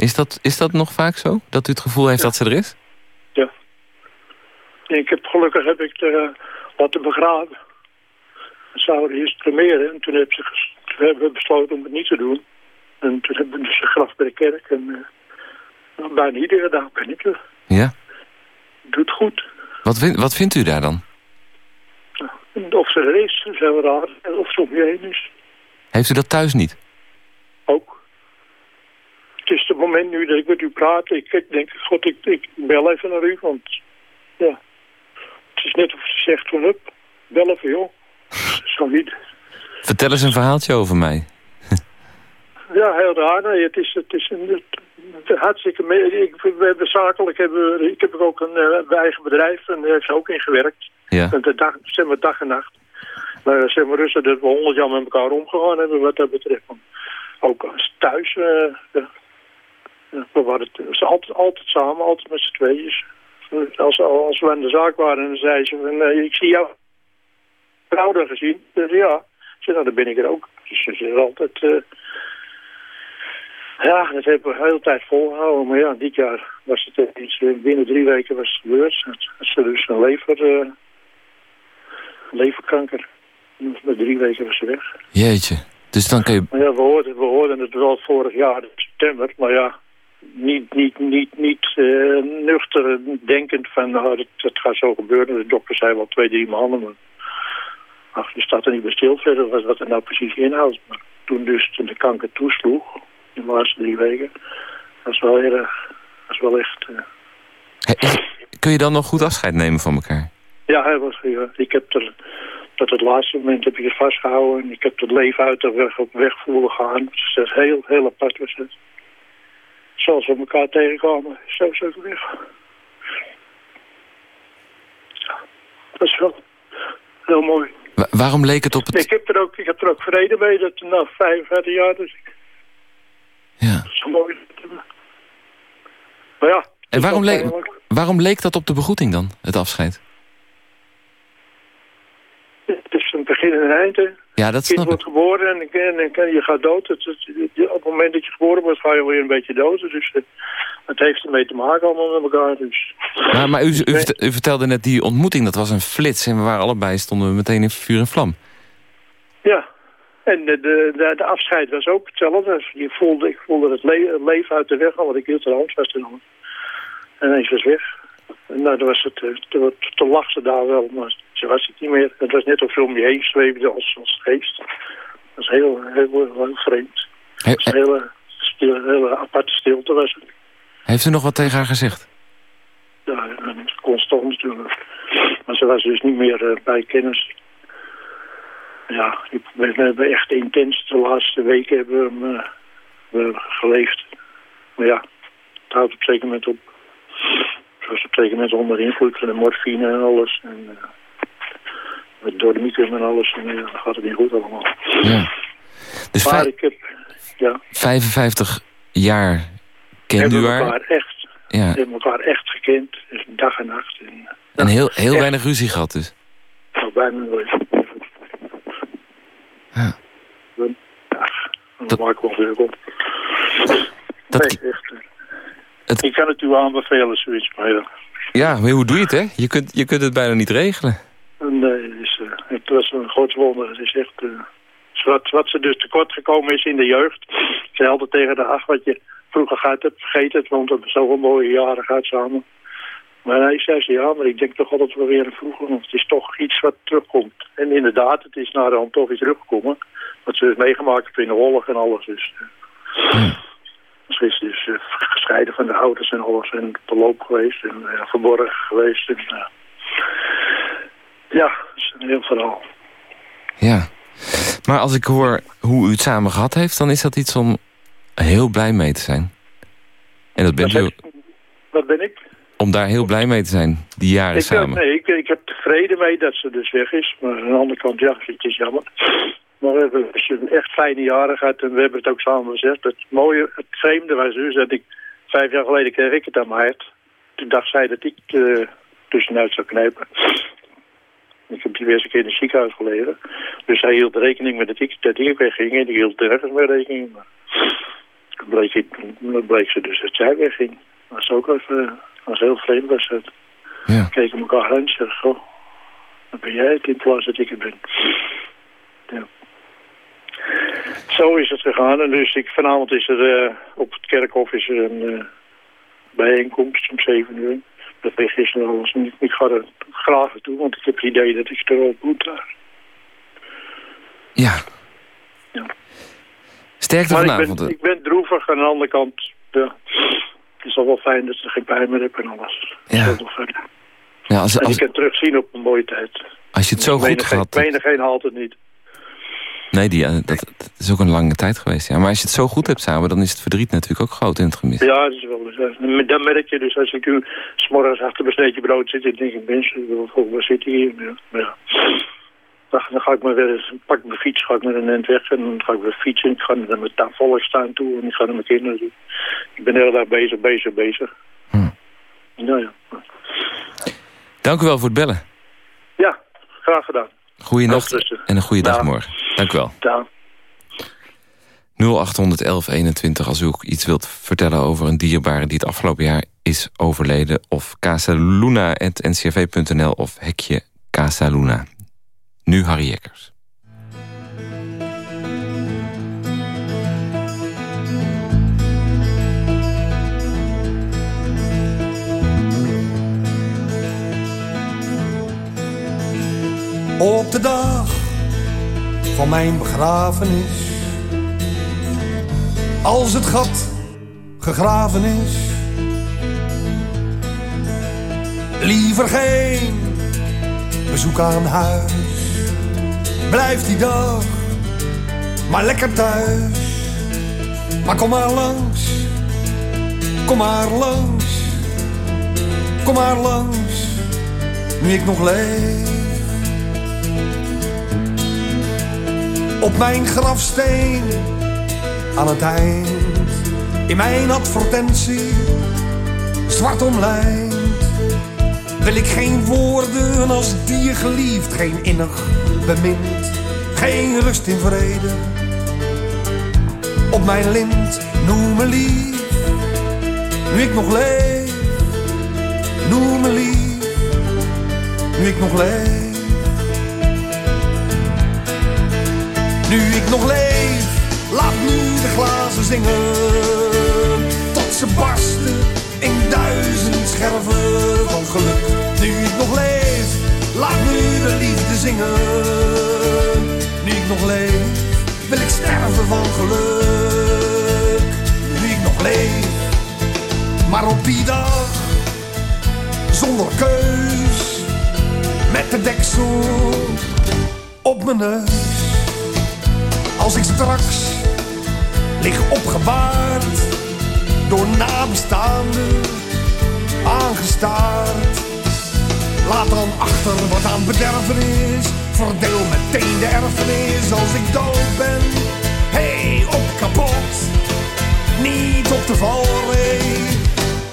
S3: Is, dat, is dat nog vaak zo? Dat u het gevoel heeft
S7: Ja.
S3: dat ze er is?
S7: Ja. Ik heb, gelukkig heb ik er uh, laten begraven. We zouden eerst cremeren en toen hebben, ze toen hebben we besloten om het niet te doen. En toen hebben we dus een graf bij de kerk en uh, bijna iedere dag ben ik er.
S3: Ja.
S7: Doet goed.
S3: Wat, vind, wat vindt u daar dan?
S7: En of ze er is, is heel raar. Of ze om je heen is,
S3: Heeft u dat thuis niet?
S7: ook. Het is het moment nu dat ik met u praat. Ik, ik denk, god, ik, ik bel even naar u, want ja. Het is net of ze zegt van, hup, bel even joh. Zo niet.
S3: Vertel eens een verhaaltje over mij.
S7: Ja, heel raar. Nee, het is, het is een, het, hartstikke... Ik, we hebben zakelijk, hebben, ik heb ook een eh, eigen bedrijf en daar heeft ze ook in gewerkt.
S3: Ja.
S7: En de dag, zeg maar dag en nacht. Maar zeg maar rustig dat we honderd jaar met elkaar omgegaan hebben wat dat betreft. Ook als thuis. eh, we waren het, ze altijd, altijd samen, altijd met z'n tweeën. Als, als we aan de zaak waren, dan zei ze van, eh, ik zie jou daar gezien. Dus ja, zei, nou, dan ben ik er ook. Dus ze is altijd... eh, ja, dat hebben we de hele tijd volgehouden. Maar ja, dit jaar was het iets, eh, binnen drie weken was het gebeurd. Ze dus een lever, eh, leverkanker. Met drie weken was ze weg.
S3: Jeetje. Dus dan kun je...
S7: Maar ja, we hoorden, we hoorden het wel vorig jaar in september. Maar ja, niet, niet, niet, niet eh, nuchter denkend van nou, dat, dat gaat zo gebeuren. De dokter zei wel twee, drie maanden. Maar ach, je staat er niet bij stil verder wat, wat het nou precies inhoudt. Maar toen dus de kanker toesloeg, in de laatste drie weken, dat is wel erg, dat is wel echt... eh,
S3: He- kun je dan nog goed afscheid nemen van elkaar?
S7: Ja, hij was, ja, ik heb er, tot het laatste moment heb ik het vastgehouden. En ik heb het leven uit de weg op weg voelen gaan. Dus dat is heel, heel apart was het. Zoals we elkaar tegenkwamen, zo zo weg. Ja, dat is wel heel mooi.
S3: waarom leek het op het...
S7: Ik heb er ook, ik heb er ook vrede mee dat na 55 jaar... Dus
S3: ja.
S7: zo mooi. Maar ja...
S3: En waarom, leek, waarom leek dat op de begroeting dan, het afscheid?
S7: Het is een begin en een eind,
S3: Ja, dat
S7: kind wordt geboren en, en, en je gaat dood. Het, het- het- op het moment dat je geboren wordt, ga je weer een beetje dood. Dus eh, het heeft ermee te maken allemaal met elkaar. Dus.
S3: Maar, maar u, u, vert- u vertelde net die ontmoeting, dat was een flits. En we waren allebei, stonden we meteen in vuur en vlam.
S7: Ja, en de, de, afscheid was ook hetzelfde. Dus Je voelde, ik voelde het, le- het leven uit de weg al, want ik hield de hand vast in handen. En ineens was weg. Nou, dan was het, eh, lag ze daar wel, maar ze was het niet meer. Het was net of je om je heen zweefde als, als geest. Dat was heel, heel, heel vreemd.
S3: He-
S7: Het was een hele, stil, hele aparte stilte was het.
S3: heeft u nog wat tegen haar gezegd?
S7: Ja, en constant natuurlijk. Maar ze was dus niet meer eh, bij kennis. Ja, we we hebben echt intens de laatste weken hebben we hem eh, we geleefd. Maar ja, het houdt op een zeker moment op. Ze was op een zeker moment onder invloed van de morfine en alles. En, eh, met dormicum en alles. En dan gaat het niet goed allemaal.
S3: Ja. Dus
S7: Maar ik heb, ja,
S3: 55 jaar
S7: hebben
S3: u
S7: we
S3: haar.
S7: elkaar echt,
S3: Ja.
S7: hebben elkaar echt gekend. Dus dag en nacht. En,
S3: En heel, heel
S7: echt.
S3: weinig ruzie gehad dus.
S7: Nou, bijna nooit.
S3: Ja.
S7: Dan, ja,
S3: Dat-
S7: maak ik wel op.
S3: Dat,
S7: nee, eh.
S3: Het-
S7: Ik kan het u aanbevelen, zoiets. Maar ja,
S3: ja, maar hoe doe je het, hè? Je kunt, je kunt het bijna niet regelen.
S7: nee, het, is, eh, het was een groot wonder. Het is echt... eh, wat, wat ze dus tekort gekomen is in de jeugd. Zei altijd tegen de ach, wat je vroeger gaat hebt, vergeet het. Want we hebben zoveel mooie jaren gehad samen. Maar hij zei ze, ja, maar ik denk toch altijd wel weer vroeger. Want het is toch iets wat terugkomt. En inderdaad, het is naar de hand toch weer teruggekomen. Wat ze heeft meegemaakt heeft in de oorlog en alles. Dus, eh, Ze is dus gescheiden van de ouders en alles. En de loop geweest en eh, verborgen geweest. En, eh, ja, dat is een heel verhaal.
S3: Ja. Maar als ik hoor hoe u het samen gehad heeft... dan is dat iets om heel blij mee te zijn. En dat bent
S7: Wat
S3: u
S7: Wat ben ik?
S3: om daar heel blij mee te zijn, die jaren
S7: Ik,
S3: samen.
S7: nee, ik, ik heb tevreden mee dat ze dus weg is. Maar aan de andere kant, ja, het is jammer. Maar we hebben dus een echt fijne jaren gehad en we hebben het ook samen gezegd. Het mooie, het vreemde was dus dat ik vijf jaar geleden kreeg ik het aan mijn hart. Toen dacht zij dat ik uh, tussenuit zou knijpen. Ik heb diverse keer in het ziekenhuis gelegen. Dus hij hield rekening met dat ik, dat ik wegging en ik hield nergens meer rekening. Maar toen bleek, ik, toen bleek ze dus dat zij wegging. Dat was ook even, was heel vreemd was het.
S3: Ja.
S7: Keken elkaar aan en goh, dan ben jij het in plaats dat ik het ben. Zo is het gegaan. En dus ik, vanavond is er uh, op het kerkhof is er een uh, bijeenkomst om zeven uur. Dat weet gisteren alles niet. Ik ga er graag naartoe, want ik heb het idee dat ik er wel moet daar.
S3: Ja.
S7: ja.
S3: Sterkte
S7: maar
S3: vanavond.
S7: Ik ben, ik ben droevig aan de andere kant. Ja. Het is al wel fijn dat ze geen pijn meer hebben en alles.
S3: Ja.
S7: Dat is.
S3: Ja, als,
S7: en je kan terugzien op een mooie tijd.
S3: Als je het zo goed
S7: hebt. Menigeen haalt het niet.
S3: Nee, die, dat, dat, is ook een lange tijd geweest. Ja. Maar als je het zo goed hebt samen, dan is het verdriet natuurlijk ook groot in het gemis.
S7: Ja, dat is wel. Dus, dan merk je dus als ik u s'morgens achter mijn sneetje brood zit, dan denk ik, mensen, waar zit hier? Ja. Dan, ga ik maar weer, pak ik mijn fiets, ga ik met een end weg en dan ga ik weer fietsen. Ik ga naar mijn volkstuin toe en ik ga naar mijn kinderen toe. Ik ben de hele dag bezig, bezig, bezig.
S3: Hm.
S7: Nou ja.
S3: Dank u wel voor het bellen.
S7: Ja, graag gedaan.
S3: Goeienacht en een goede dag morgen. Dank u wel.
S7: Ja.
S3: 081121 als u ook iets wilt vertellen over een dierbare die het afgelopen jaar is overleden. Of casaluna.ncrv.nl of hekje Casaluna. Nu Harry Jekkers.
S8: Op de dag van mijn begrafenis. Als het gat gegraven is. Liever geen bezoek aan huis. Blijf die dag maar lekker thuis. Maar kom maar langs, kom maar langs, kom maar langs, nu ik nog leef. Op mijn grafsteen aan het eind. In mijn advertentie, zwart omlijnd. Wil ik geen woorden als die je geliefd, geen innig bemind. Geen rust in vrede. Op mijn lint, noem me lief. Nu ik nog leef, noem me lief. Nu ik nog leef. Nu ik nog leef, laat nu de glazen zingen. Tot ze barsten in duizend scherven van geluk. Nu ik nog leef, laat nu de liefde zingen. Nu ik nog leef, wil ik sterven van geluk. Nu ik nog leef, maar op die dag, zonder keus, met de deksel op mijn neus. Als ik straks lig opgebaard, door nabestaanden aangestaard. Laat dan achter wat aan bederven is, verdeel meteen de erfenis als ik dood ben. Hey, op kapot, niet op de valreep,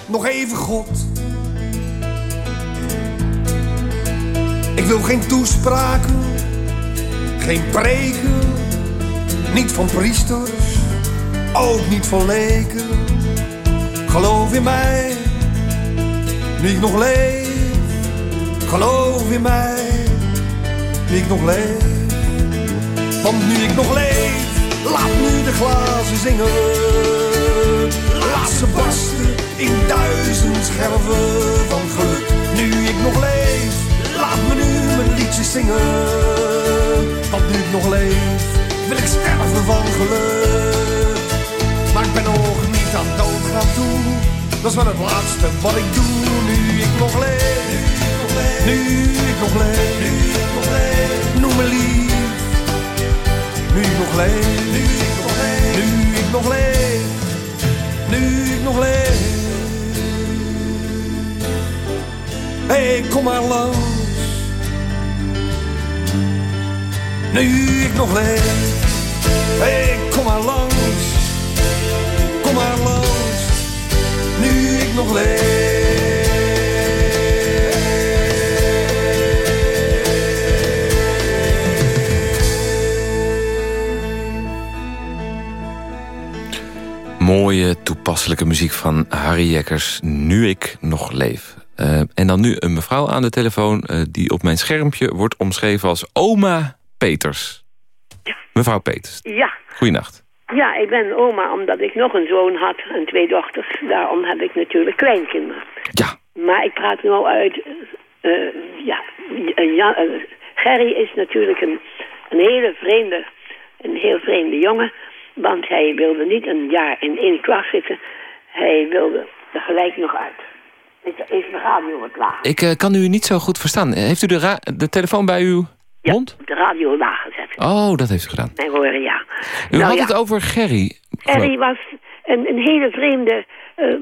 S8: nog even God. Ik wil geen toespraken, geen preken niet van priesters, ook niet van leken. Geloof in mij, nu ik nog leef. Geloof in mij, nu ik nog leef. Want nu ik nog leef, laat nu de glazen zingen. Laat ze barsten in duizend scherven van geluk. Nu ik nog leef, laat me nu mijn liedjes zingen. Want nu ik nog leef wil ik sterven van geluk. Maar ik ben nog niet aan doodgaan toe. Dat is wel het laatste wat ik doe. Nu ik nog leef. Nu ik nog leef. Nu ik nog leef. Noem me lief. Nu ik nog leef. Nu ik nog leef. Nu ik nog leef. Nu ik nog leef. Hey, kom maar langs. Nu ik nog leef. Hey, kom maar langs. Kom maar langs. Nu ik nog leef.
S3: Mooie toepasselijke muziek van Harry Jekkers, Nu ik nog leef. Uh, en dan nu een mevrouw aan de telefoon... Uh, die op mijn schermpje wordt omschreven als oma Peters. Mevrouw Peters.
S9: Ja.
S3: Goeienacht.
S9: Ja, ik ben oma omdat ik nog een zoon had en twee dochters. Daarom heb ik natuurlijk kleinkinderen.
S3: Ja.
S9: Maar ik praat nu al uit... Uh, ja, ja uh, Gerry is natuurlijk een, een hele vreemde... een heel vreemde jongen. Want hij wilde niet een jaar in één klas zitten. Hij wilde er gelijk nog uit. Is de radio wat laag?
S3: Ik uh, kan u niet zo goed verstaan. Heeft u de, de telefoon bij uw
S9: ja,
S3: mond?
S9: de radio laag gezet.
S3: Oh, dat heeft u gedaan.
S9: Mijn horen, ja.
S3: U
S9: Nou,
S3: had
S9: ja.
S3: het over Gerry.
S9: Gerry was een, een hele vreemde uh,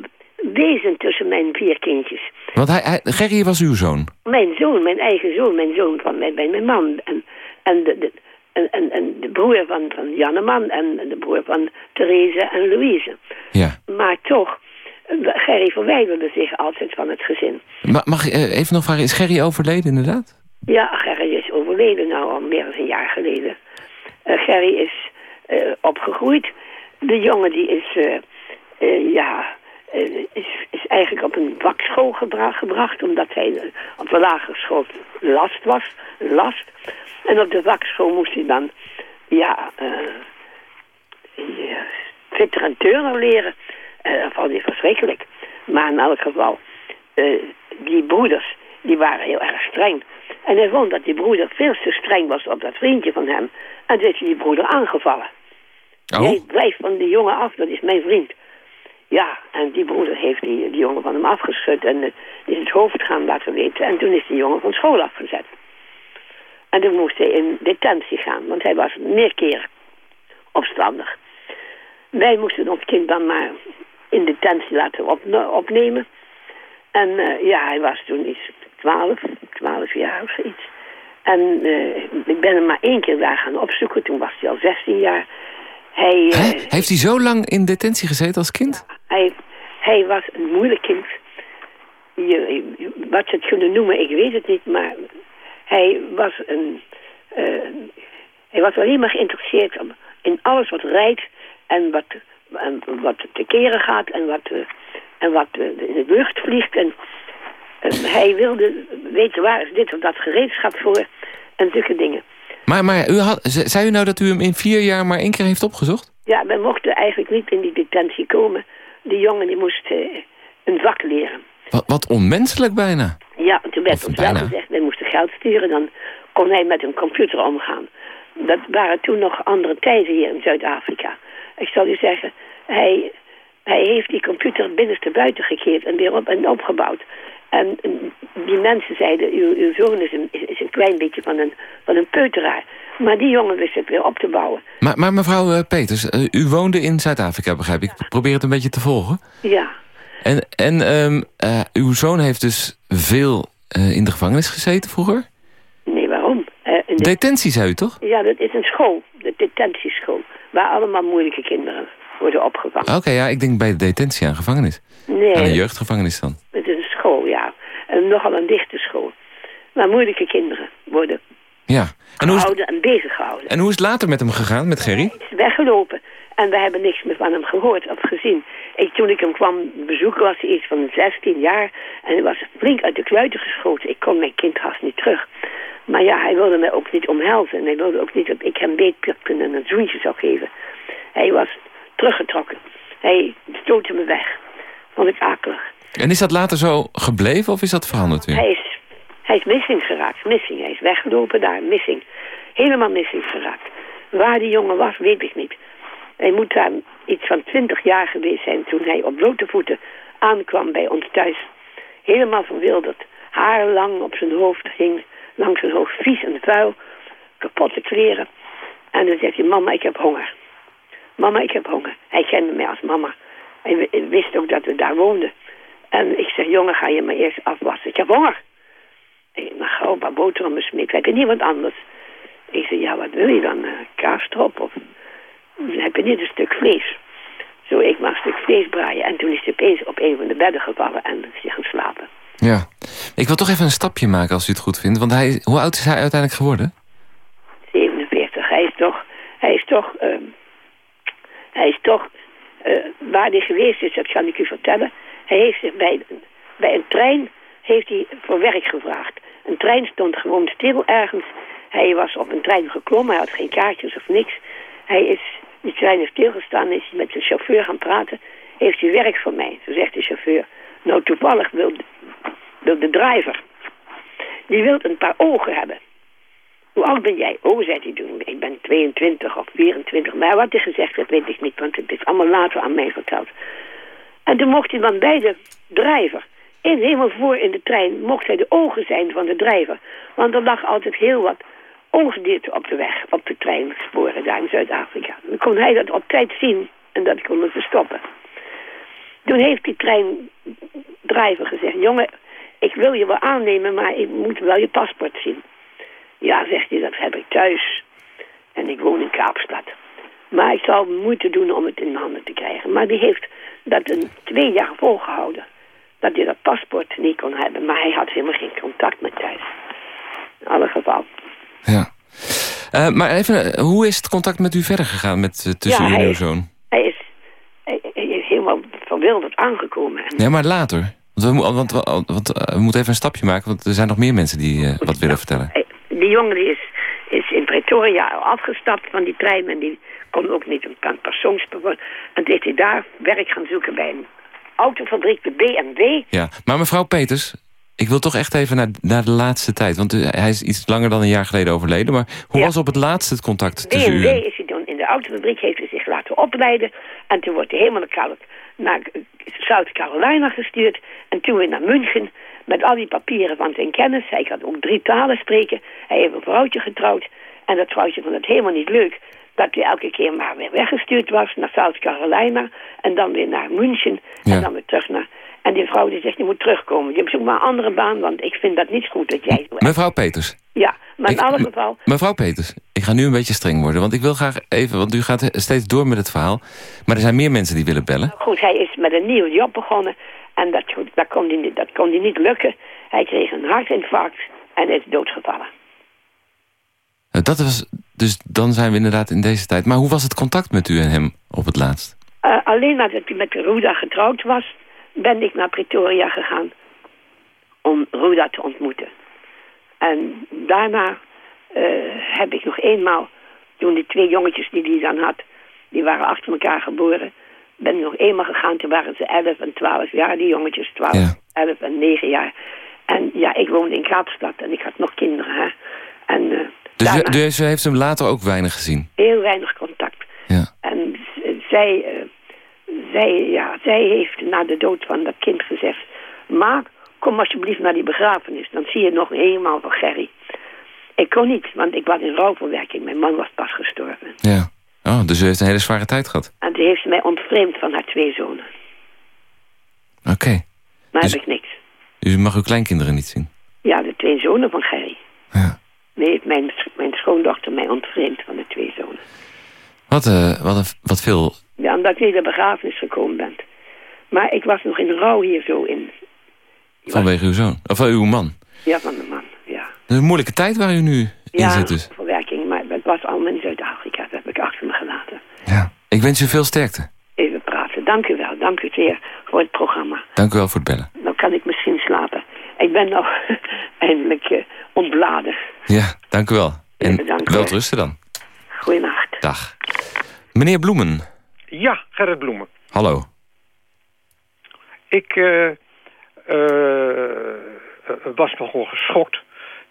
S9: wezen tussen mijn vier kindjes.
S3: Want hij, hij, Gerry was uw zoon?
S9: Mijn zoon, mijn eigen zoon, mijn zoon van mijn, bij mijn man. En, en, de, de, en, en, en de broer van, van Janneman en de broer van Therese en Louise.
S3: Ja.
S9: Maar toch, Gerry verwijderde zich altijd van het gezin.
S3: Ma mag ik uh, even nog vragen, is Gerry overleden inderdaad?
S9: Ja, Gerry is overleden nou al meer dan een jaar geleden. Uh, Gerry is uh, opgegroeid. De jongen die is, uh, ja, is, is eigenlijk op een wakschool gebra gebracht... omdat hij op de lagere school last was, last. En op de wakschool moest hij dan, ja, fitter en turner leren. dat vond hij verschrikkelijk. Maar in elk geval, die broeders, die waren heel erg streng... En hij vond dat die broeder veel te streng was op dat vriendje van hem. En toen heeft hij die broeder aangevallen.
S3: Oh.
S9: Blijf van die jongen af, dat is mijn vriend. Ja, en die broeder heeft die, die jongen van hem afgeschud en uh, is het hoofd gaan laten weten. En toen is die jongen van school afgezet. En toen moest hij in detentie gaan, want hij was meer keer opstandig. Wij moesten ons kind dan maar in detentie laten op, opnemen. En uh, ja, hij was toen iets 12, 12 jaar of zoiets. En uh, ik ben hem maar één keer daar gaan opzoeken. Toen was hij al 16 jaar. Hij, eh,
S3: Heeft hij zo lang in detentie gezeten als kind?
S9: hij, hij was een moeilijk kind. Je, wat ze het kunnen noemen, ik weet het niet, maar hij was een... eh, hij was alleen maar geïnteresseerd om- in alles wat rijdt en wat, en wat te keren gaat en wat, eh, en wat eh, in de lucht vliegt. En, eh, hij wilde weten waar is dit of dat gereedschap voor en zulke dingen.
S3: Maar, maar u had, ze- zei u nou dat u hem in vier jaar maar één keer heeft opgezocht?
S9: Ja, we mochten eigenlijk niet in die detentie komen. Die jongen die moest eh, een vak leren.
S3: Wat, wat onmenselijk bijna.
S9: Ja, toen werd ons wel gezegd, wij moesten geld sturen. Dan kon hij met een computer omgaan. Dat waren toen nog andere tijden hier in Zuid-Afrika. Ik zal u zeggen, hij, hij heeft die computer binnenste buiten gekeerd en weer op en opgebouwd. En eh, die mensen zeiden, uw, uw zoon is een, is, een klein beetje van een, van een peuteraar. Maar die jongen wist het weer op te bouwen.
S3: Maar, maar mevrouw eh, Peters, eh, u woonde in Zuid-Afrika, begrijp ik. Ik probeer het een beetje te volgen.
S9: Ja,
S3: En, en ehm, eh, uw zoon heeft dus veel in de gevangenis gezeten vroeger?
S9: nee, waarom? De-
S3: Detentie, zei u toch?
S9: Ja, dat is een school, de detentieschool, waar allemaal moeilijke kinderen worden opgevangen.
S3: Oké, ja, ik denk bij de detentie aan gevangenis.
S9: Nee,
S3: Aan een jeugdgevangenis dan.
S9: School, ja. En nogal een dichte school. Waar moeilijke kinderen worden
S3: Ja. En hoe,
S9: gehouden en bezig gehouden.
S3: en hoe is het later met hem gegaan, met Gerry?
S9: Hij is weggelopen en we hebben niks meer van hem gehoord of gezien. Ik, toen ik hem kwam bezoeken was hij iets van 16 jaar en hij was flink uit de kluiten geschoten. Ik kon mijn kind haast niet terug. Maar ja, hij wilde mij ook niet omhelzen. En hij wilde ook niet dat ik hem beetpikten en een zoentje zou geven. Hij was teruggetrokken. Hij stootte me weg. Vond ik akelig.
S3: En is dat later zo gebleven of is dat veranderd weer?
S9: Hij is, hij is missing geraakt. Missing. Hij is weggelopen daar. Missing. Helemaal missing geraakt. Waar die jongen was, weet ik niet. Hij moet daar iets van twintig jaar geweest zijn toen hij op blote voeten aankwam bij ons thuis. Helemaal verwilderd. Haar lang op zijn hoofd hing. Langs zijn hoofd vies en vuil. Kapotte kleren. En dan zegt hij, mama, ik heb honger. Mama, ik heb honger. Hij kende mij als mama. Hij wist ook dat we daar woonden. En ik zeg, jongen, ga je maar eerst afwassen. Ik heb honger. Ik mag gauw een paar boterhammen smeken. Heb je niet wat anders? Ik zeg, ja, wat wil je dan? Uh, kaastrop of... Heb je niet een stuk vlees. Zo, ik mag een stuk vlees braaien. En toen is hij opeens op een van de bedden gevallen en is hij gaan slapen.
S3: Ja. Ik wil toch even een stapje maken als u het goed vindt. Want hij, hoe oud is hij uiteindelijk geworden?
S9: 47. Hij is toch... Hij is toch... ehm, hij is toch... eh, waar hij geweest is, dat kan ik u vertellen. Hij heeft zich bij, bij een trein heeft hij voor werk gevraagd. Een trein stond gewoon stil ergens. Hij was op een trein geklommen, hij had geen kaartjes of niks. Hij is, die trein is stilgestaan, is met zijn chauffeur gaan praten. Heeft hij werk voor mij? Zo zegt de chauffeur. Nou, toevallig wil, wil de driver. Die wil een paar ogen hebben. Hoe oud ben jij? Oh, zei hij toen. Ik ben 22 of 24. Maar wat hij gezegd heeft, weet ik niet. Want het is allemaal later aan mij verteld. En toen mocht hij dan bij de drijver. In helemaal voor in de trein mocht hij de ogen zijn van de drijver. Want er lag altijd heel wat ongedierte op de weg, op de treinsporen daar in Zuid-Afrika. Dan kon hij dat op tijd zien en dat konden ze stoppen. Toen heeft die treindrijver gezegd... jongen, ik wil je wel aannemen, maar ik moet wel je paspoort zien. Ja, zegt hij, dat heb ik thuis. En ik woon in Kaapstad. Maar ik zal moeite doen om het in handen te krijgen. Maar die heeft dat een twee jaar volgehouden. Dat hij dat paspoort niet kon hebben. Maar hij had helemaal geen contact met thuis. In alle geval.
S3: Ja. Eh, maar even, hoe is het contact met u verder gegaan met, eh, tussen
S9: Ja,
S3: u en uw zoon?
S9: Hij is, hij, hij is helemaal verwilderd aangekomen. En
S3: Nee, maar later. Want we, want, want, want, eh, we moeten even een stapje maken, want er zijn nog meer mensen die wat willen vertellen.
S9: Die jongen is, is in Pretoria al afgestapt van die trein. En die kon ook niet een persoonsbewoner. En toen heeft hij daar werk gaan zoeken bij een autofabriek, de BMW.
S3: Ja, maar mevrouw Peters, ik wil toch echt even naar, naar de laatste tijd. Want eh, hij is iets langer dan een jaar geleden overleden. Maar hoe
S9: Ja.
S3: was op het laatste het contact tussen u
S9: BMW is hij toen in de autofabriek, heeft hij zich laten opleiden. En toen wordt hij helemaal naar, Cal- naar eh, South Carolina gestuurd. En toen weer naar München met al die papieren van zijn kennis. Hij kan ook drie talen spreken. Hij heeft een vrouwtje getrouwd. En dat vrouwtje vond het helemaal niet leuk dat hij elke keer maar weer weggestuurd was naar South Carolina. En dan weer naar München.
S3: Ja.
S9: En dan weer terug naar... En die vrouw die zegt, je moet terugkomen. Je zoekt maar een andere baan, want ik vind dat niet goed dat jij...
S3: Mevrouw Peters,
S9: Ja, Maar in
S3: Ik-
S9: alle
S3: m-
S9: geval,
S3: Mevrouw Peters, ik ga nu een beetje streng worden. Want ik wil graag even, want u gaat steeds door met het verhaal. Maar er zijn meer mensen die willen bellen.
S9: goed, hij is met een nieuwe job begonnen. En dat, dat, kon hij, niet- dat kon hij niet lukken. Hij kreeg een hartinfarct en is doodgevallen.
S3: Eh, Dat was, dus dan zijn we inderdaad in deze tijd. Maar hoe was het contact met u en hem op het laatst?
S9: Eh, alleen nadat hij met Ruda getrouwd was, ben ik naar Pretoria gegaan om Ruda te ontmoeten. En daarna eh, heb ik nog eenmaal, toen die twee jongetjes die hij dan had, die waren achter elkaar geboren, ben ik nog eenmaal gegaan. Toen waren ze 11 en 12 jaar, die jongetjes, 12,
S3: Ja.
S9: 11 en 9 jaar. En ja, ik woonde in Kaapstad en ik had nog kinderen. Hè. En eh,
S3: Dus,
S9: daarna
S3: dus heeft hem later ook weinig gezien?
S9: heel weinig contact.
S3: Ja.
S9: En zij, eh, zij, ja, zij heeft na de dood van dat kind gezegd... Ma, kom alsjeblieft naar die begrafenis. Dan zie je nog eenmaal van Gerry. Ik kon niet, want ik was in rouwverwerking. Mijn man was pas gestorven.
S3: Ja. Oh, dus u heeft een hele zware tijd gehad.
S9: En toen heeft ze mij ontvreemd van haar twee zonen.
S3: Oké.
S9: Maar
S3: Dus-
S9: heb ik niks.
S3: U mag uw kleinkinderen niet zien?
S9: Ja, de twee zonen van Gerry.
S3: Ja.
S9: Nee, mijn, mijn schoondochter mij ontvreemd van de twee zonen.
S3: Wat, eh, wat, een- wat veel...
S9: Ja, omdat ik niet naar de begrafenis gekomen ben. Maar ik was nog in rouw hier zo in.
S3: Vanwege uw zoon. Of eh, uw man.
S9: Ja, van de man, ja.
S3: Dat is een moeilijke tijd waar u nu in
S9: Ja,
S3: zit dus.
S9: verwerking, maar het was allemaal in Zuid-Afrika. Dat heb ik achter me gelaten.
S3: Ja. Ik wens u veel sterkte.
S9: Even praten. Dank u wel. Dank u zeer voor het programma.
S3: Dank u wel voor het bellen.
S9: Dan kan ik misschien slapen. Ik ben nou eindelijk eh, ontbladen.
S3: Ja, dank u wel. En wel rusten dan.
S9: Goeienacht.
S3: Dag. Meneer Bloemen,
S10: Ja, Gerrit Bloemen.
S3: hallo.
S10: Ik eh, was nogal geschokt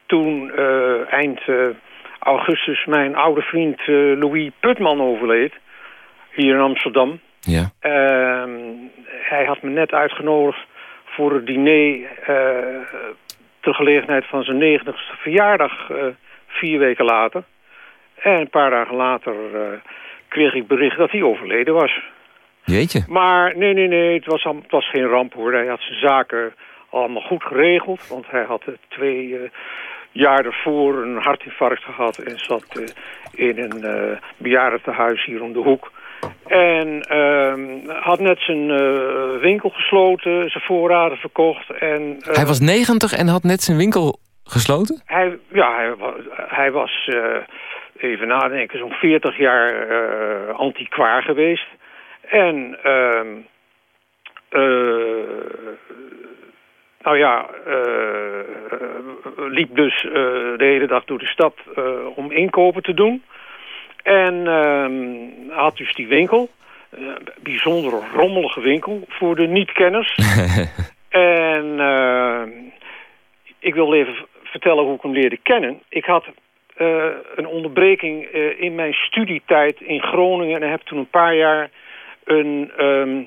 S10: toen eh, eind eh, augustus mijn oude vriend eh, Louis Putman overleed. Hier in Amsterdam.
S3: Ja.
S10: Ehm, hij had me net uitgenodigd voor het diner eh ter gelegenheid van zijn negentigste verjaardag eh, vier weken later. En een paar dagen later eh, kreeg ik bericht dat hij overleden was.
S3: Jeetje.
S10: Maar nee, nee, nee, het was, het was geen ramp hoor. Hij had zijn zaken allemaal goed geregeld. Want hij had eh, twee eh, jaar ervoor een hartinfarct gehad... en zat eh, in een eh bejaardentehuis hier om de hoek. En ehm, had net zijn winkel gesloten, zijn voorraden verkocht. En,
S3: Hij was 90 en had net zijn winkel gesloten?
S10: hij, ja, hij, hij was, even nadenken, zo'n 40 jaar antiquaar geweest. En, ehm eh, nou ja, eh, liep dus eh, de hele dag door de stad om inkopen te doen. En ehm, had dus die winkel. Een bijzonder rommelige winkel voor de niet-kenners. en ik wil even vertellen hoe ik hem leerde kennen. Ik had een onderbreking in mijn studietijd in Groningen... en heb toen een paar jaar een ehm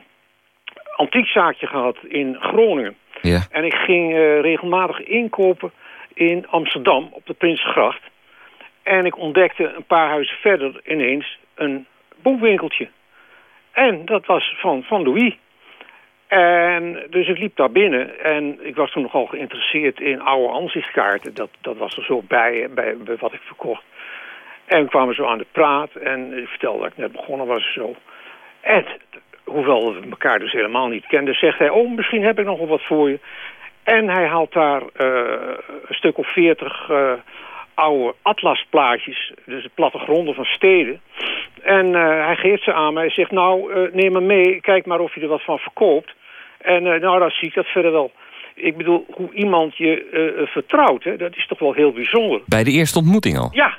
S10: antiekzaakje gehad in Groningen.
S3: Ja.
S10: En ik ging eh, regelmatig inkopen in Amsterdam op de Prinsengracht. En ik ontdekte een paar huizen verder ineens een boekwinkeltje. En dat was van, van Louis. En dus ik liep daar binnen en ik was toen nogal geïnteresseerd in oude aanzichtkaarten. Dat, dat was er zo bij, bij, bij wat ik verkocht. En we kwamen zo aan de praat en ik vertelde dat ik net begonnen was zo. En hoewel we elkaar dus helemaal niet kenden, zegt hij... oh, misschien heb ik nog wel wat voor je. En hij haalt daar eh, een stuk of veertig eh, oude atlasplaatjes... dus de plattegronden van steden. En eh, hij geeft ze aan mij. Hij zegt, nou, neem me mee, kijk maar of je er wat van verkoopt. En nou, dan zie ik dat verder wel. Ik bedoel, hoe iemand je vertrouwt, hè, dat is toch wel heel bijzonder.
S3: Bij de eerste ontmoeting al?
S10: Ja.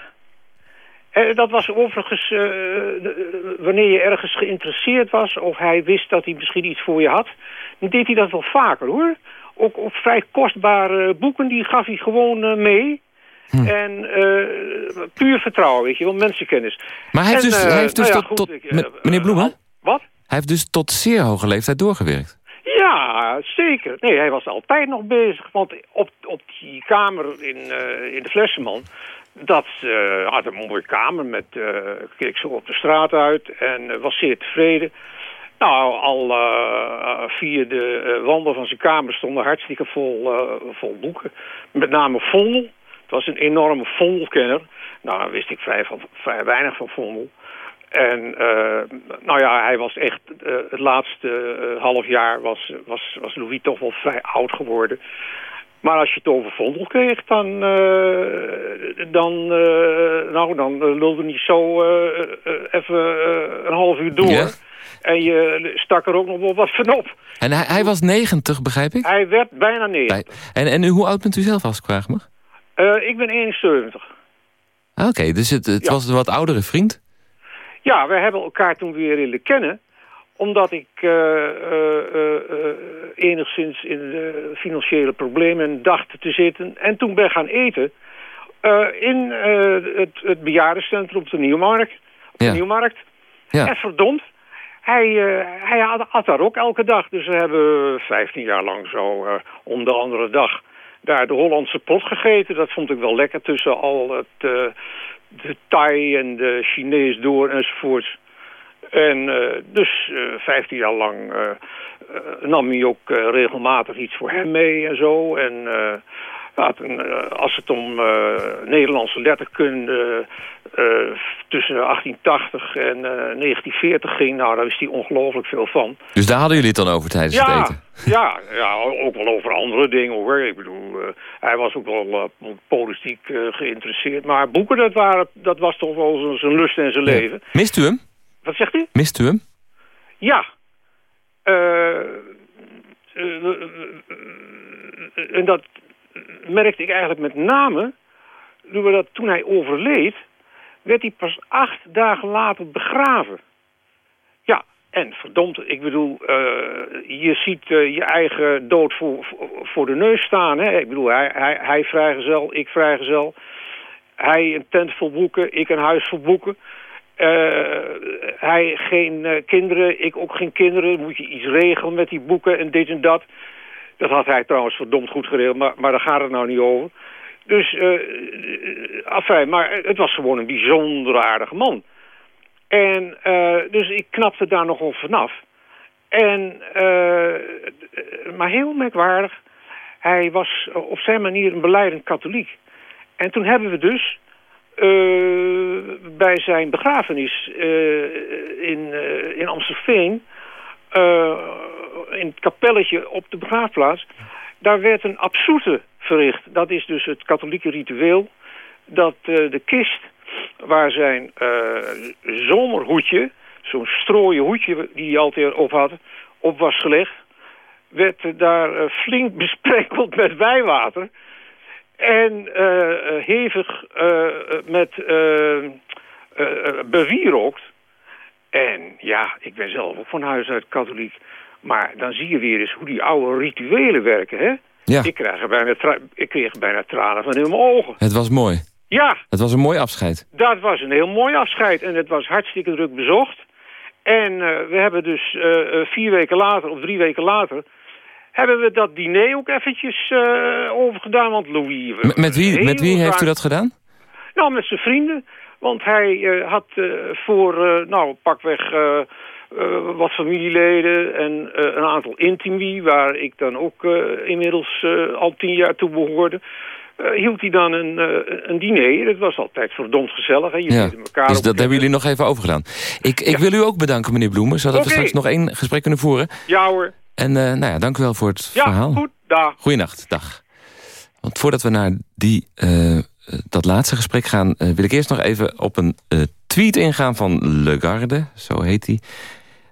S10: Eh, dat was overigens eh, eh, wanneer je ergens geïnteresseerd was... of hij wist dat hij misschien iets voor je had... dan deed hij dat wel vaker, hoor. Ook op vrij kostbare boeken, die gaf hij gewoon mee... En eh, puur vertrouwen, weet je wel, mensenkennis.
S3: Maar hij heeft
S10: En,
S3: dus,
S10: eh,
S3: hij heeft dus
S10: nou ja,
S3: tot...
S10: ik,
S3: meneer Bloemen?
S10: Wat?
S3: Hij heeft dus tot zeer hoge leeftijd doorgewerkt.
S10: Ja, zeker. Nee, hij was altijd nog bezig. Want op, op die kamer in, eh, in de Flessenman... dat eh, had een mooie kamer met... eh keek zo op de straat uit en eh, was zeer tevreden. Nou, al eh, via de wanden van zijn kamer stonden hartstikke vol, vol boeken. Met name Vondel. Het was een enorme vondelkenner. Nou, dan wist ik vrij, van, vrij weinig van vondel. En uh, nou ja, hij was echt, uh, het laatste uh, half jaar was, was, was Louis toch wel vrij oud geworden. Maar als je het over Vondel kreeg, dan, dan, nou, dan lulde niet zo even een half uur door. En je stak er ook nog wel wat van op.
S3: En hij, hij was 90, begrijp ik?
S10: Hij werd bijna 90.
S3: En, en hoe oud bent u zelf als ik vraag mag?
S10: ik ben 71.
S3: Oké, okay, dus het, het ja. was een wat oudere vriend?
S10: Ja, we hebben elkaar toen weer leren kennen omdat ik uh, uh, uh, enigszins in de financiële problemen dacht te zitten. En toen ben gaan eten in het, het bejaardencentrum op de Nieuwmarkt. Op
S3: ja.
S10: de Nieuwmarkt.
S3: Ja.
S10: En verdomd, hij, hij had, had, daar ook elke dag. Dus we hebben 15 jaar lang zo om de andere dag daar de Hollandse pot gegeten. Dat vond ik wel lekker tussen al het de Thai en de Chinees door enzovoort. En uh, dus uh, 15 jaar lang uh, nam hij ook regelmatig iets voor hem mee en zo. En als het om Nederlandse letterkunde tussen 1880 en 1940 ging, nou, daar wist hij ongelooflijk veel van.
S3: Dus daar hadden jullie het dan over tijdens
S10: ja,
S3: het eten?
S10: Ja, ja, ook wel over andere dingen hoor. Ik bedoel, hij was ook wel politiek geïnteresseerd. Maar boeken, dat, waren, dat was toch wel zijn lust en zijn
S3: Ja.
S10: leven.
S3: Mist u hem?
S10: Wat zegt u?
S3: Mist u hem?
S10: Ja. Eh, en dat merkte ik eigenlijk met name... doordat toen hij overleed... werd hij pas acht dagen later begraven. Ja, en verdomd, ik bedoel... Uh, je ziet uh, je eigen dood voor, voor de neus staan. Hè? Ik bedoel, hij, hij, hij vrijgezel, ik vrijgezel. Hij een tent vol boeken, ik een huis vol boeken. Uh, hij geen uh, kinderen, ik ook geen kinderen. Moet je iets regelen met die boeken en dit en dat. Dat had hij trouwens verdomd goed geregeld, maar, maar daar gaat het nou niet over. Dus, uh, afijn, maar het was gewoon een bijzonder aardige man. En dus ik knapte daar nogal vanaf. En, maar heel merkwaardig, hij was op zijn manier een beleidend katholiek. En toen hebben we dus uh, bij zijn begrafenis uh, in, uh, in Amstelveen... in het kapelletje op de begraafplaats... daar werd een absoete verricht. Dat is dus het katholieke ritueel... dat de kist waar zijn zomerhoedje... zo'n strooien hoedje die hij altijd op had... op was gelegd... werd daar flink besprenkeld met wijwater... En uh, hevig uh, met bewierookt. En ja, ik ben zelf ook van huis uit katholiek. Maar dan zie je weer eens hoe die oude rituelen werken, hè?
S3: Ja.
S10: Ik, kreeg er bijna ik kreeg bijna tranen van in mijn ogen.
S3: Het was mooi.
S10: Ja.
S3: Het was een mooi afscheid.
S10: Dat was een heel mooi afscheid. En het was hartstikke druk bezocht. En we hebben dus vier weken later, of drie weken later hebben we dat diner ook eventjes uh, overgedaan. Want Louis...
S3: M met wie, met wie heeft u dat gedaan?
S10: Nou, met zijn vrienden. Want hij uh, had uh, voor, nou, pakweg wat familieleden en een aantal intimi... waar ik dan ook inmiddels al tien jaar toe behoorde... hield hij dan een, een diner. Dat was altijd verdomd gezellig. Hè? Je
S3: ja,
S10: elkaar
S3: dus dat hebben jullie nog even overgedaan. Ik, ik ja. wil u ook bedanken, meneer Bloemen. Zodat okay. we straks nog één gesprek kunnen voeren.
S10: Ja hoor.
S3: En uh, nou ja, dank u wel voor het
S10: ja,
S3: verhaal.
S10: goed, dag.
S3: Goeienacht, dag. Want voordat we naar die, uh, dat laatste gesprek gaan... Uh, wil ik eerst nog even op een tweet ingaan van Le Garde. Zo heet hij.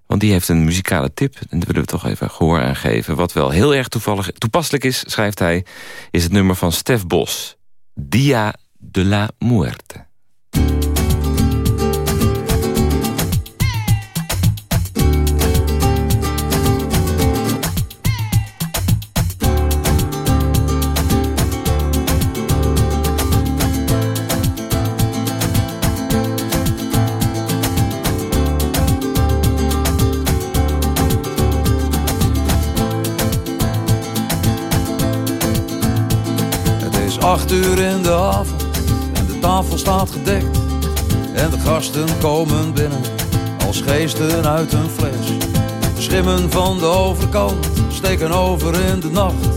S3: Want die heeft een muzikale tip. En daar willen we toch even gehoor aan geven. Wat wel heel erg toevallig, toepasselijk is, schrijft hij... is het nummer van Stef Bos. Dia de la Muerte.
S11: Acht uur in de avond en de tafel staat gedekt. En de gasten komen binnen als geesten uit een fles. Schimmen van de overkant steken over in de nacht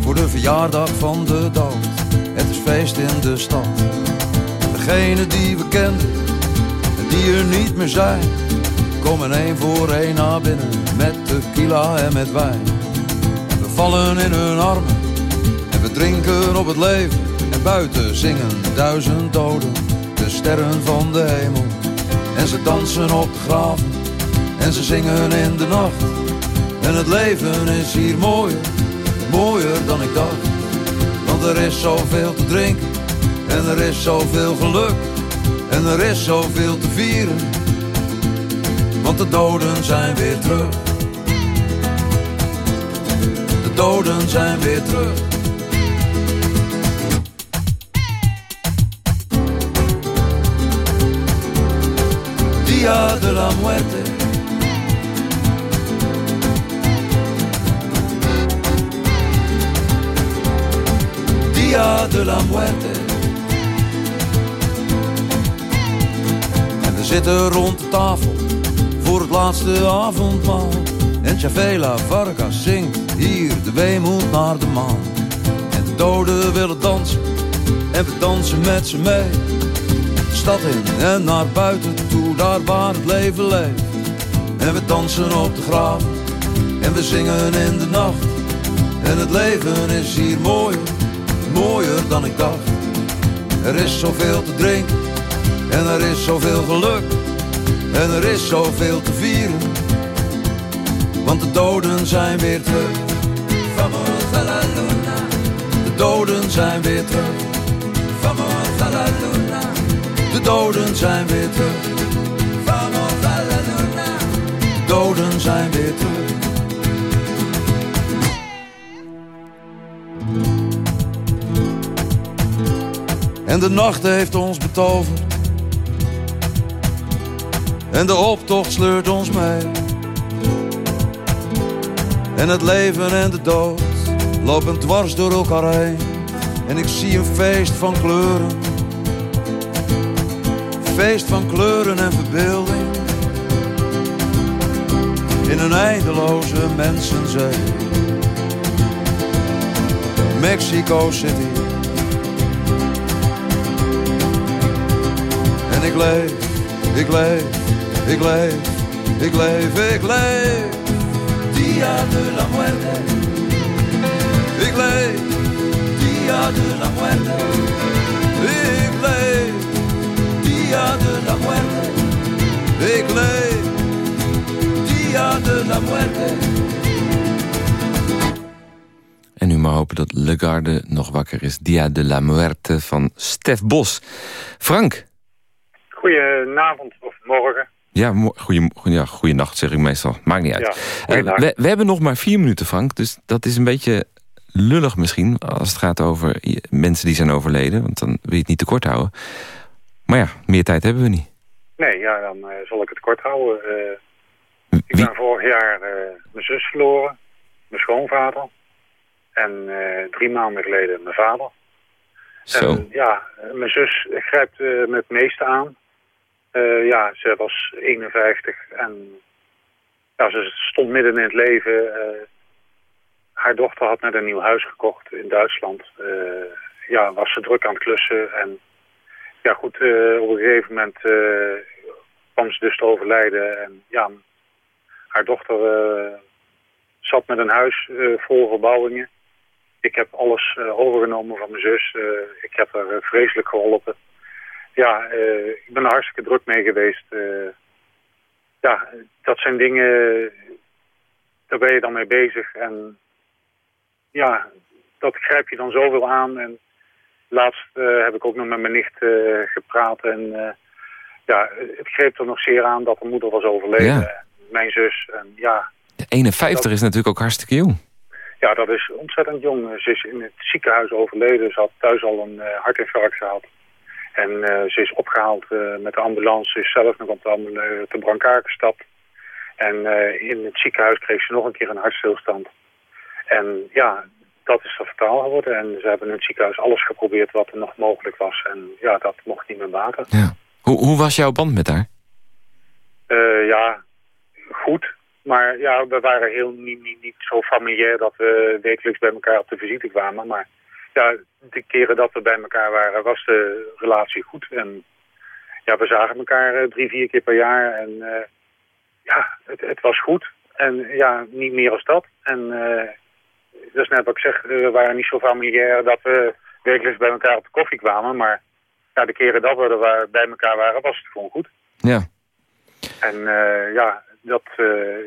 S11: voor de verjaardag van de dood. Het is feest in de stad. Degene die we kenden, en die er niet meer zijn, komen één voor één naar binnen met tequila en met wijn. We vallen in hun armen en we drinken op het leven. En buiten zingen duizend doden, de sterren van de hemel. En ze dansen op de graven en ze zingen in de nacht. En het leven is hier mooier, mooier dan ik dacht. Want er is zoveel te drinken en er is zoveel geluk. En er is zoveel te vieren, want de doden zijn weer terug. De doden zijn weer terug. De la muerte. Dia de la muerte. En we zitten rond de tafel voor het laatste avondmaal. En Chavela Vargas zingt hier de weemoed naar de maan. En de doden willen dansen en we dansen met ze mee. De stad in en naar buiten toe, daar waar het leven leeft. En we dansen op de graven en we zingen in de nacht. En het leven is hier mooier, mooier dan ik dacht. Er is zoveel te drinken en er is zoveel geluk. En er is zoveel te vieren, want de doden zijn weer terug. De doden zijn weer terug. Doden zijn weer terug. Vamos a luna. De doden zijn weer. En de nacht heeft ons betoverd. En de optocht sleurt ons mee. En het leven en de dood lopen dwars door elkaar heen. En ik zie een feest van kleuren. Feest van kleuren en verbeelding. In een eindeloze mensenzee. Mexico City. En ik leef, ik leef, ik leef, ik leef, ik leef. Dia de la muerte. Ik leef, dia de la muerte. Ik leef, dia de la muerte. Ik leef, dia de la muerte.
S3: En nu maar hopen dat Le Garde nog wakker is. Dia de la Muerte van Stef Bos. Frank.
S12: Goedenavond of morgen.
S3: Ja, mo- goeie, ja, goeienacht zeg ik meestal. Maakt niet uit.
S12: Ja,
S3: Eh, we, we hebben nog maar vier minuten, Frank. Dus dat is een beetje lullig misschien... als het gaat over mensen die zijn overleden. Want dan wil je het niet te kort houden. Maar ja, meer tijd hebben we niet.
S12: Nee, ja, dan eh, zal ik het kort houden. Eh, ik ben vorig jaar eh, mijn zus verloren, mijn schoonvader. En drie maanden geleden mijn vader.
S3: Zo.
S12: En ja, mijn zus grijpt me het meeste aan. Ja, ze was 51 en ja, ze stond midden in het leven. Haar dochter had net een nieuw huis gekocht in Duitsland. Ja, was ze druk aan het klussen. En ja, goed, eh, op een gegeven moment eh, kwam ze dus te overlijden. En ja, haar dochter eh, zat met een huis vol verbouwingen. Ik heb alles overgenomen van mijn zus. Ik heb haar vreselijk geholpen. Ja, ik ben er hartstikke druk mee geweest. Ja, dat zijn dingen, daar ben je dan mee bezig. En ja, dat grijp je dan zoveel aan. En laatst eh, heb ik ook nog met mijn nicht eh, gepraat. En eh, ja, het greep er nog zeer aan dat haar moeder was overleden.
S3: Ja.
S12: Mijn zus. En ja,
S3: De 51 is natuurlijk ook hartstikke jong.
S12: ja, dat is ontzettend jong. Ze is in het ziekenhuis overleden. Ze had thuis al een hartinfarct gehad. En ze is opgehaald eh, met de ambulance. Ze is zelf nog op de, ambulance te brancard gestapt. En in het ziekenhuis kreeg ze nog een keer een hartstilstand. En ja, dat is er fataal geworden. En ze hebben in het ziekenhuis alles geprobeerd wat er nog mogelijk was. En ja, dat mocht niet meer baten.
S3: Hoe, hoe was jouw band met haar?
S12: Eh, ja, goed. Maar ja, we waren heel niet, niet, niet zo familiair dat we wekelijks bij elkaar op de visite kwamen. Maar ja, de keren dat we bij elkaar waren, was de relatie goed. En ja, we zagen elkaar eh, drie, vier keer per jaar. En eh, ja, het, het, was goed. En ja, niet meer als dat. En uh, dat is net wat ik zeg, we waren niet zo familiair dat we wekelijks bij elkaar op de koffie kwamen. Maar ja, de keren dat we er bij elkaar waren, was het gewoon goed.
S3: Ja.
S12: En ja, dat,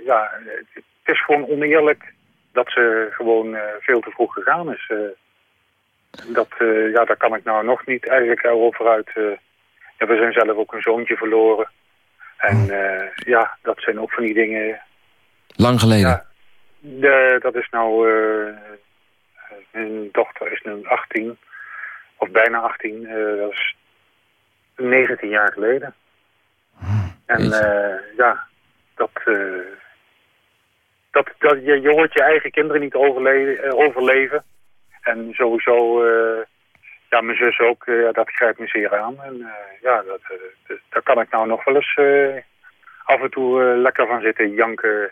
S12: ja, het is gewoon oneerlijk dat ze gewoon veel te vroeg gegaan is. dat, ja, daar kan ik nou nog niet eigenlijk over uit ja, we zijn zelf ook een zoontje verloren. En ja, dat zijn ook van die dingen...
S3: Lang geleden? Ja,
S12: de, dat is nou... Uh, mijn dochter is nu 18. Of bijna 18. Uh, dat is 19 jaar geleden. En ja, dat... dat, dat je, je hoort je eigen kinderen niet overle overleven. En sowieso ja, mijn zus ook, dat grijpt me zeer aan. En ja, dat, daar kan ik nou nog wel eens af en toe lekker van zitten janken.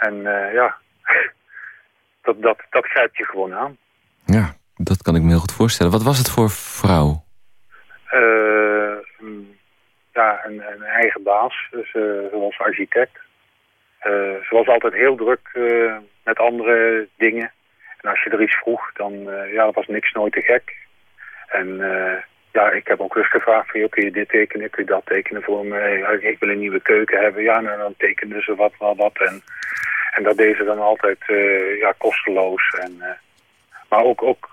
S12: En ja, dat, dat, dat grijpt je gewoon aan.
S3: Ja, dat kan ik me heel goed voorstellen. Wat was het voor vrouw?
S12: ja, een, een, eigen baas. Dus, ze was architect. ze was altijd heel druk met andere dingen. En als je er iets vroeg, dan ja, was niks nooit te gek. En uh, ja, ik heb ook eens gevraagd van, kun je dit tekenen, kun je dat tekenen voor me? Ik wil een nieuwe keuken hebben. Ja, nou, dan tekenden ze wat, wat, wat. En, en dat deden ze dan altijd uh, ja, kosteloos. En, uh, maar ook, ook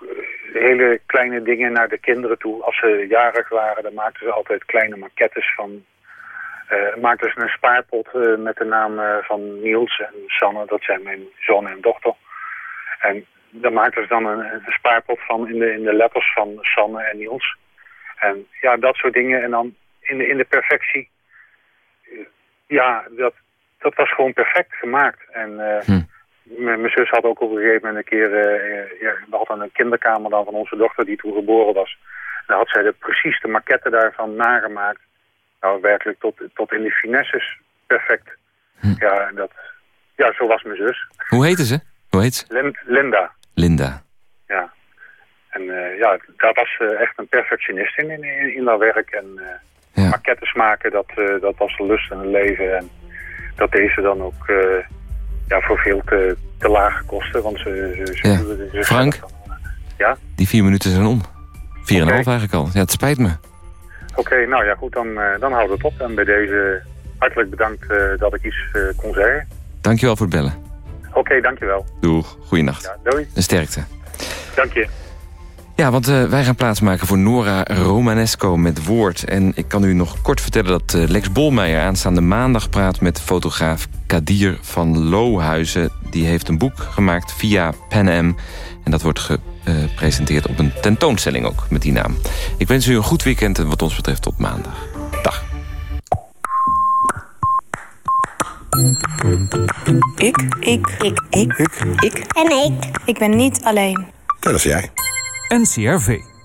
S12: hele kleine dingen naar de kinderen toe. Als ze jarig waren, dan maakten ze altijd kleine maquettes van... Maakten ze een spaarpot met de naam van Niels en Sanne. Dat zijn mijn zoon en dochter. En daar maakten ze dan een, een, spaarpot van in de, in de letters van Sanne en Niels. En ja, dat soort dingen. En dan in de, in de perfectie. Ja, dat, dat was gewoon perfect gemaakt. En uh, hm. mijn zus had ook op een gegeven moment een keer... Uh, ja, we hadden een kinderkamer dan van onze dochter die toen geboren was. Daar had zij de, precies de maquette daarvan nagemaakt. Nou, werkelijk tot, tot in de finesses perfect. Hm. Ja, dat, ja, zo was mijn zus.
S3: Hoe heette ze? Hoe heet ze?
S12: Linda.
S3: Linda.
S12: Ja. En uh, ja, daar was uh, echt een perfectionist in, in, in dat werk. En uh, ja. maquettes maken, dat, dat was een lust en een leven. En dat deze dan ook ja, voor veel te, te lage kosten. Want ze, ze,
S3: ja. ze Frank,
S12: ja?
S3: die vier minuten zijn om. Vier okay. en half eigenlijk al. Ja, het spijt me.
S12: Oké, okay, nou ja, goed, dan, dan houden we het op. En bij deze hartelijk bedankt dat ik iets kon zeggen.
S3: Dankjewel voor het bellen.
S12: Oké, okay, dankjewel.
S3: Doeg, goeienacht.
S12: Ja, doei.
S3: En sterkte.
S12: Dank je.
S3: Ja, want uh, wij gaan plaatsmaken voor Nora Romanesco met Woord. En ik kan u nog kort vertellen dat uh, Lex Bolmeijer aanstaande maandag praat... met fotograaf Kadir van Lohuizen. Die heeft een boek gemaakt via Pan Am. En dat wordt gepresenteerd op een tentoonstelling ook met die naam. Ik wens u een goed weekend en wat ons betreft tot maandag. Dag.
S13: Ik. Ik. Ik. Ik. Ik. Ik. En ik. Ik ben niet alleen.
S2: Dat is jij.
S14: NCRV.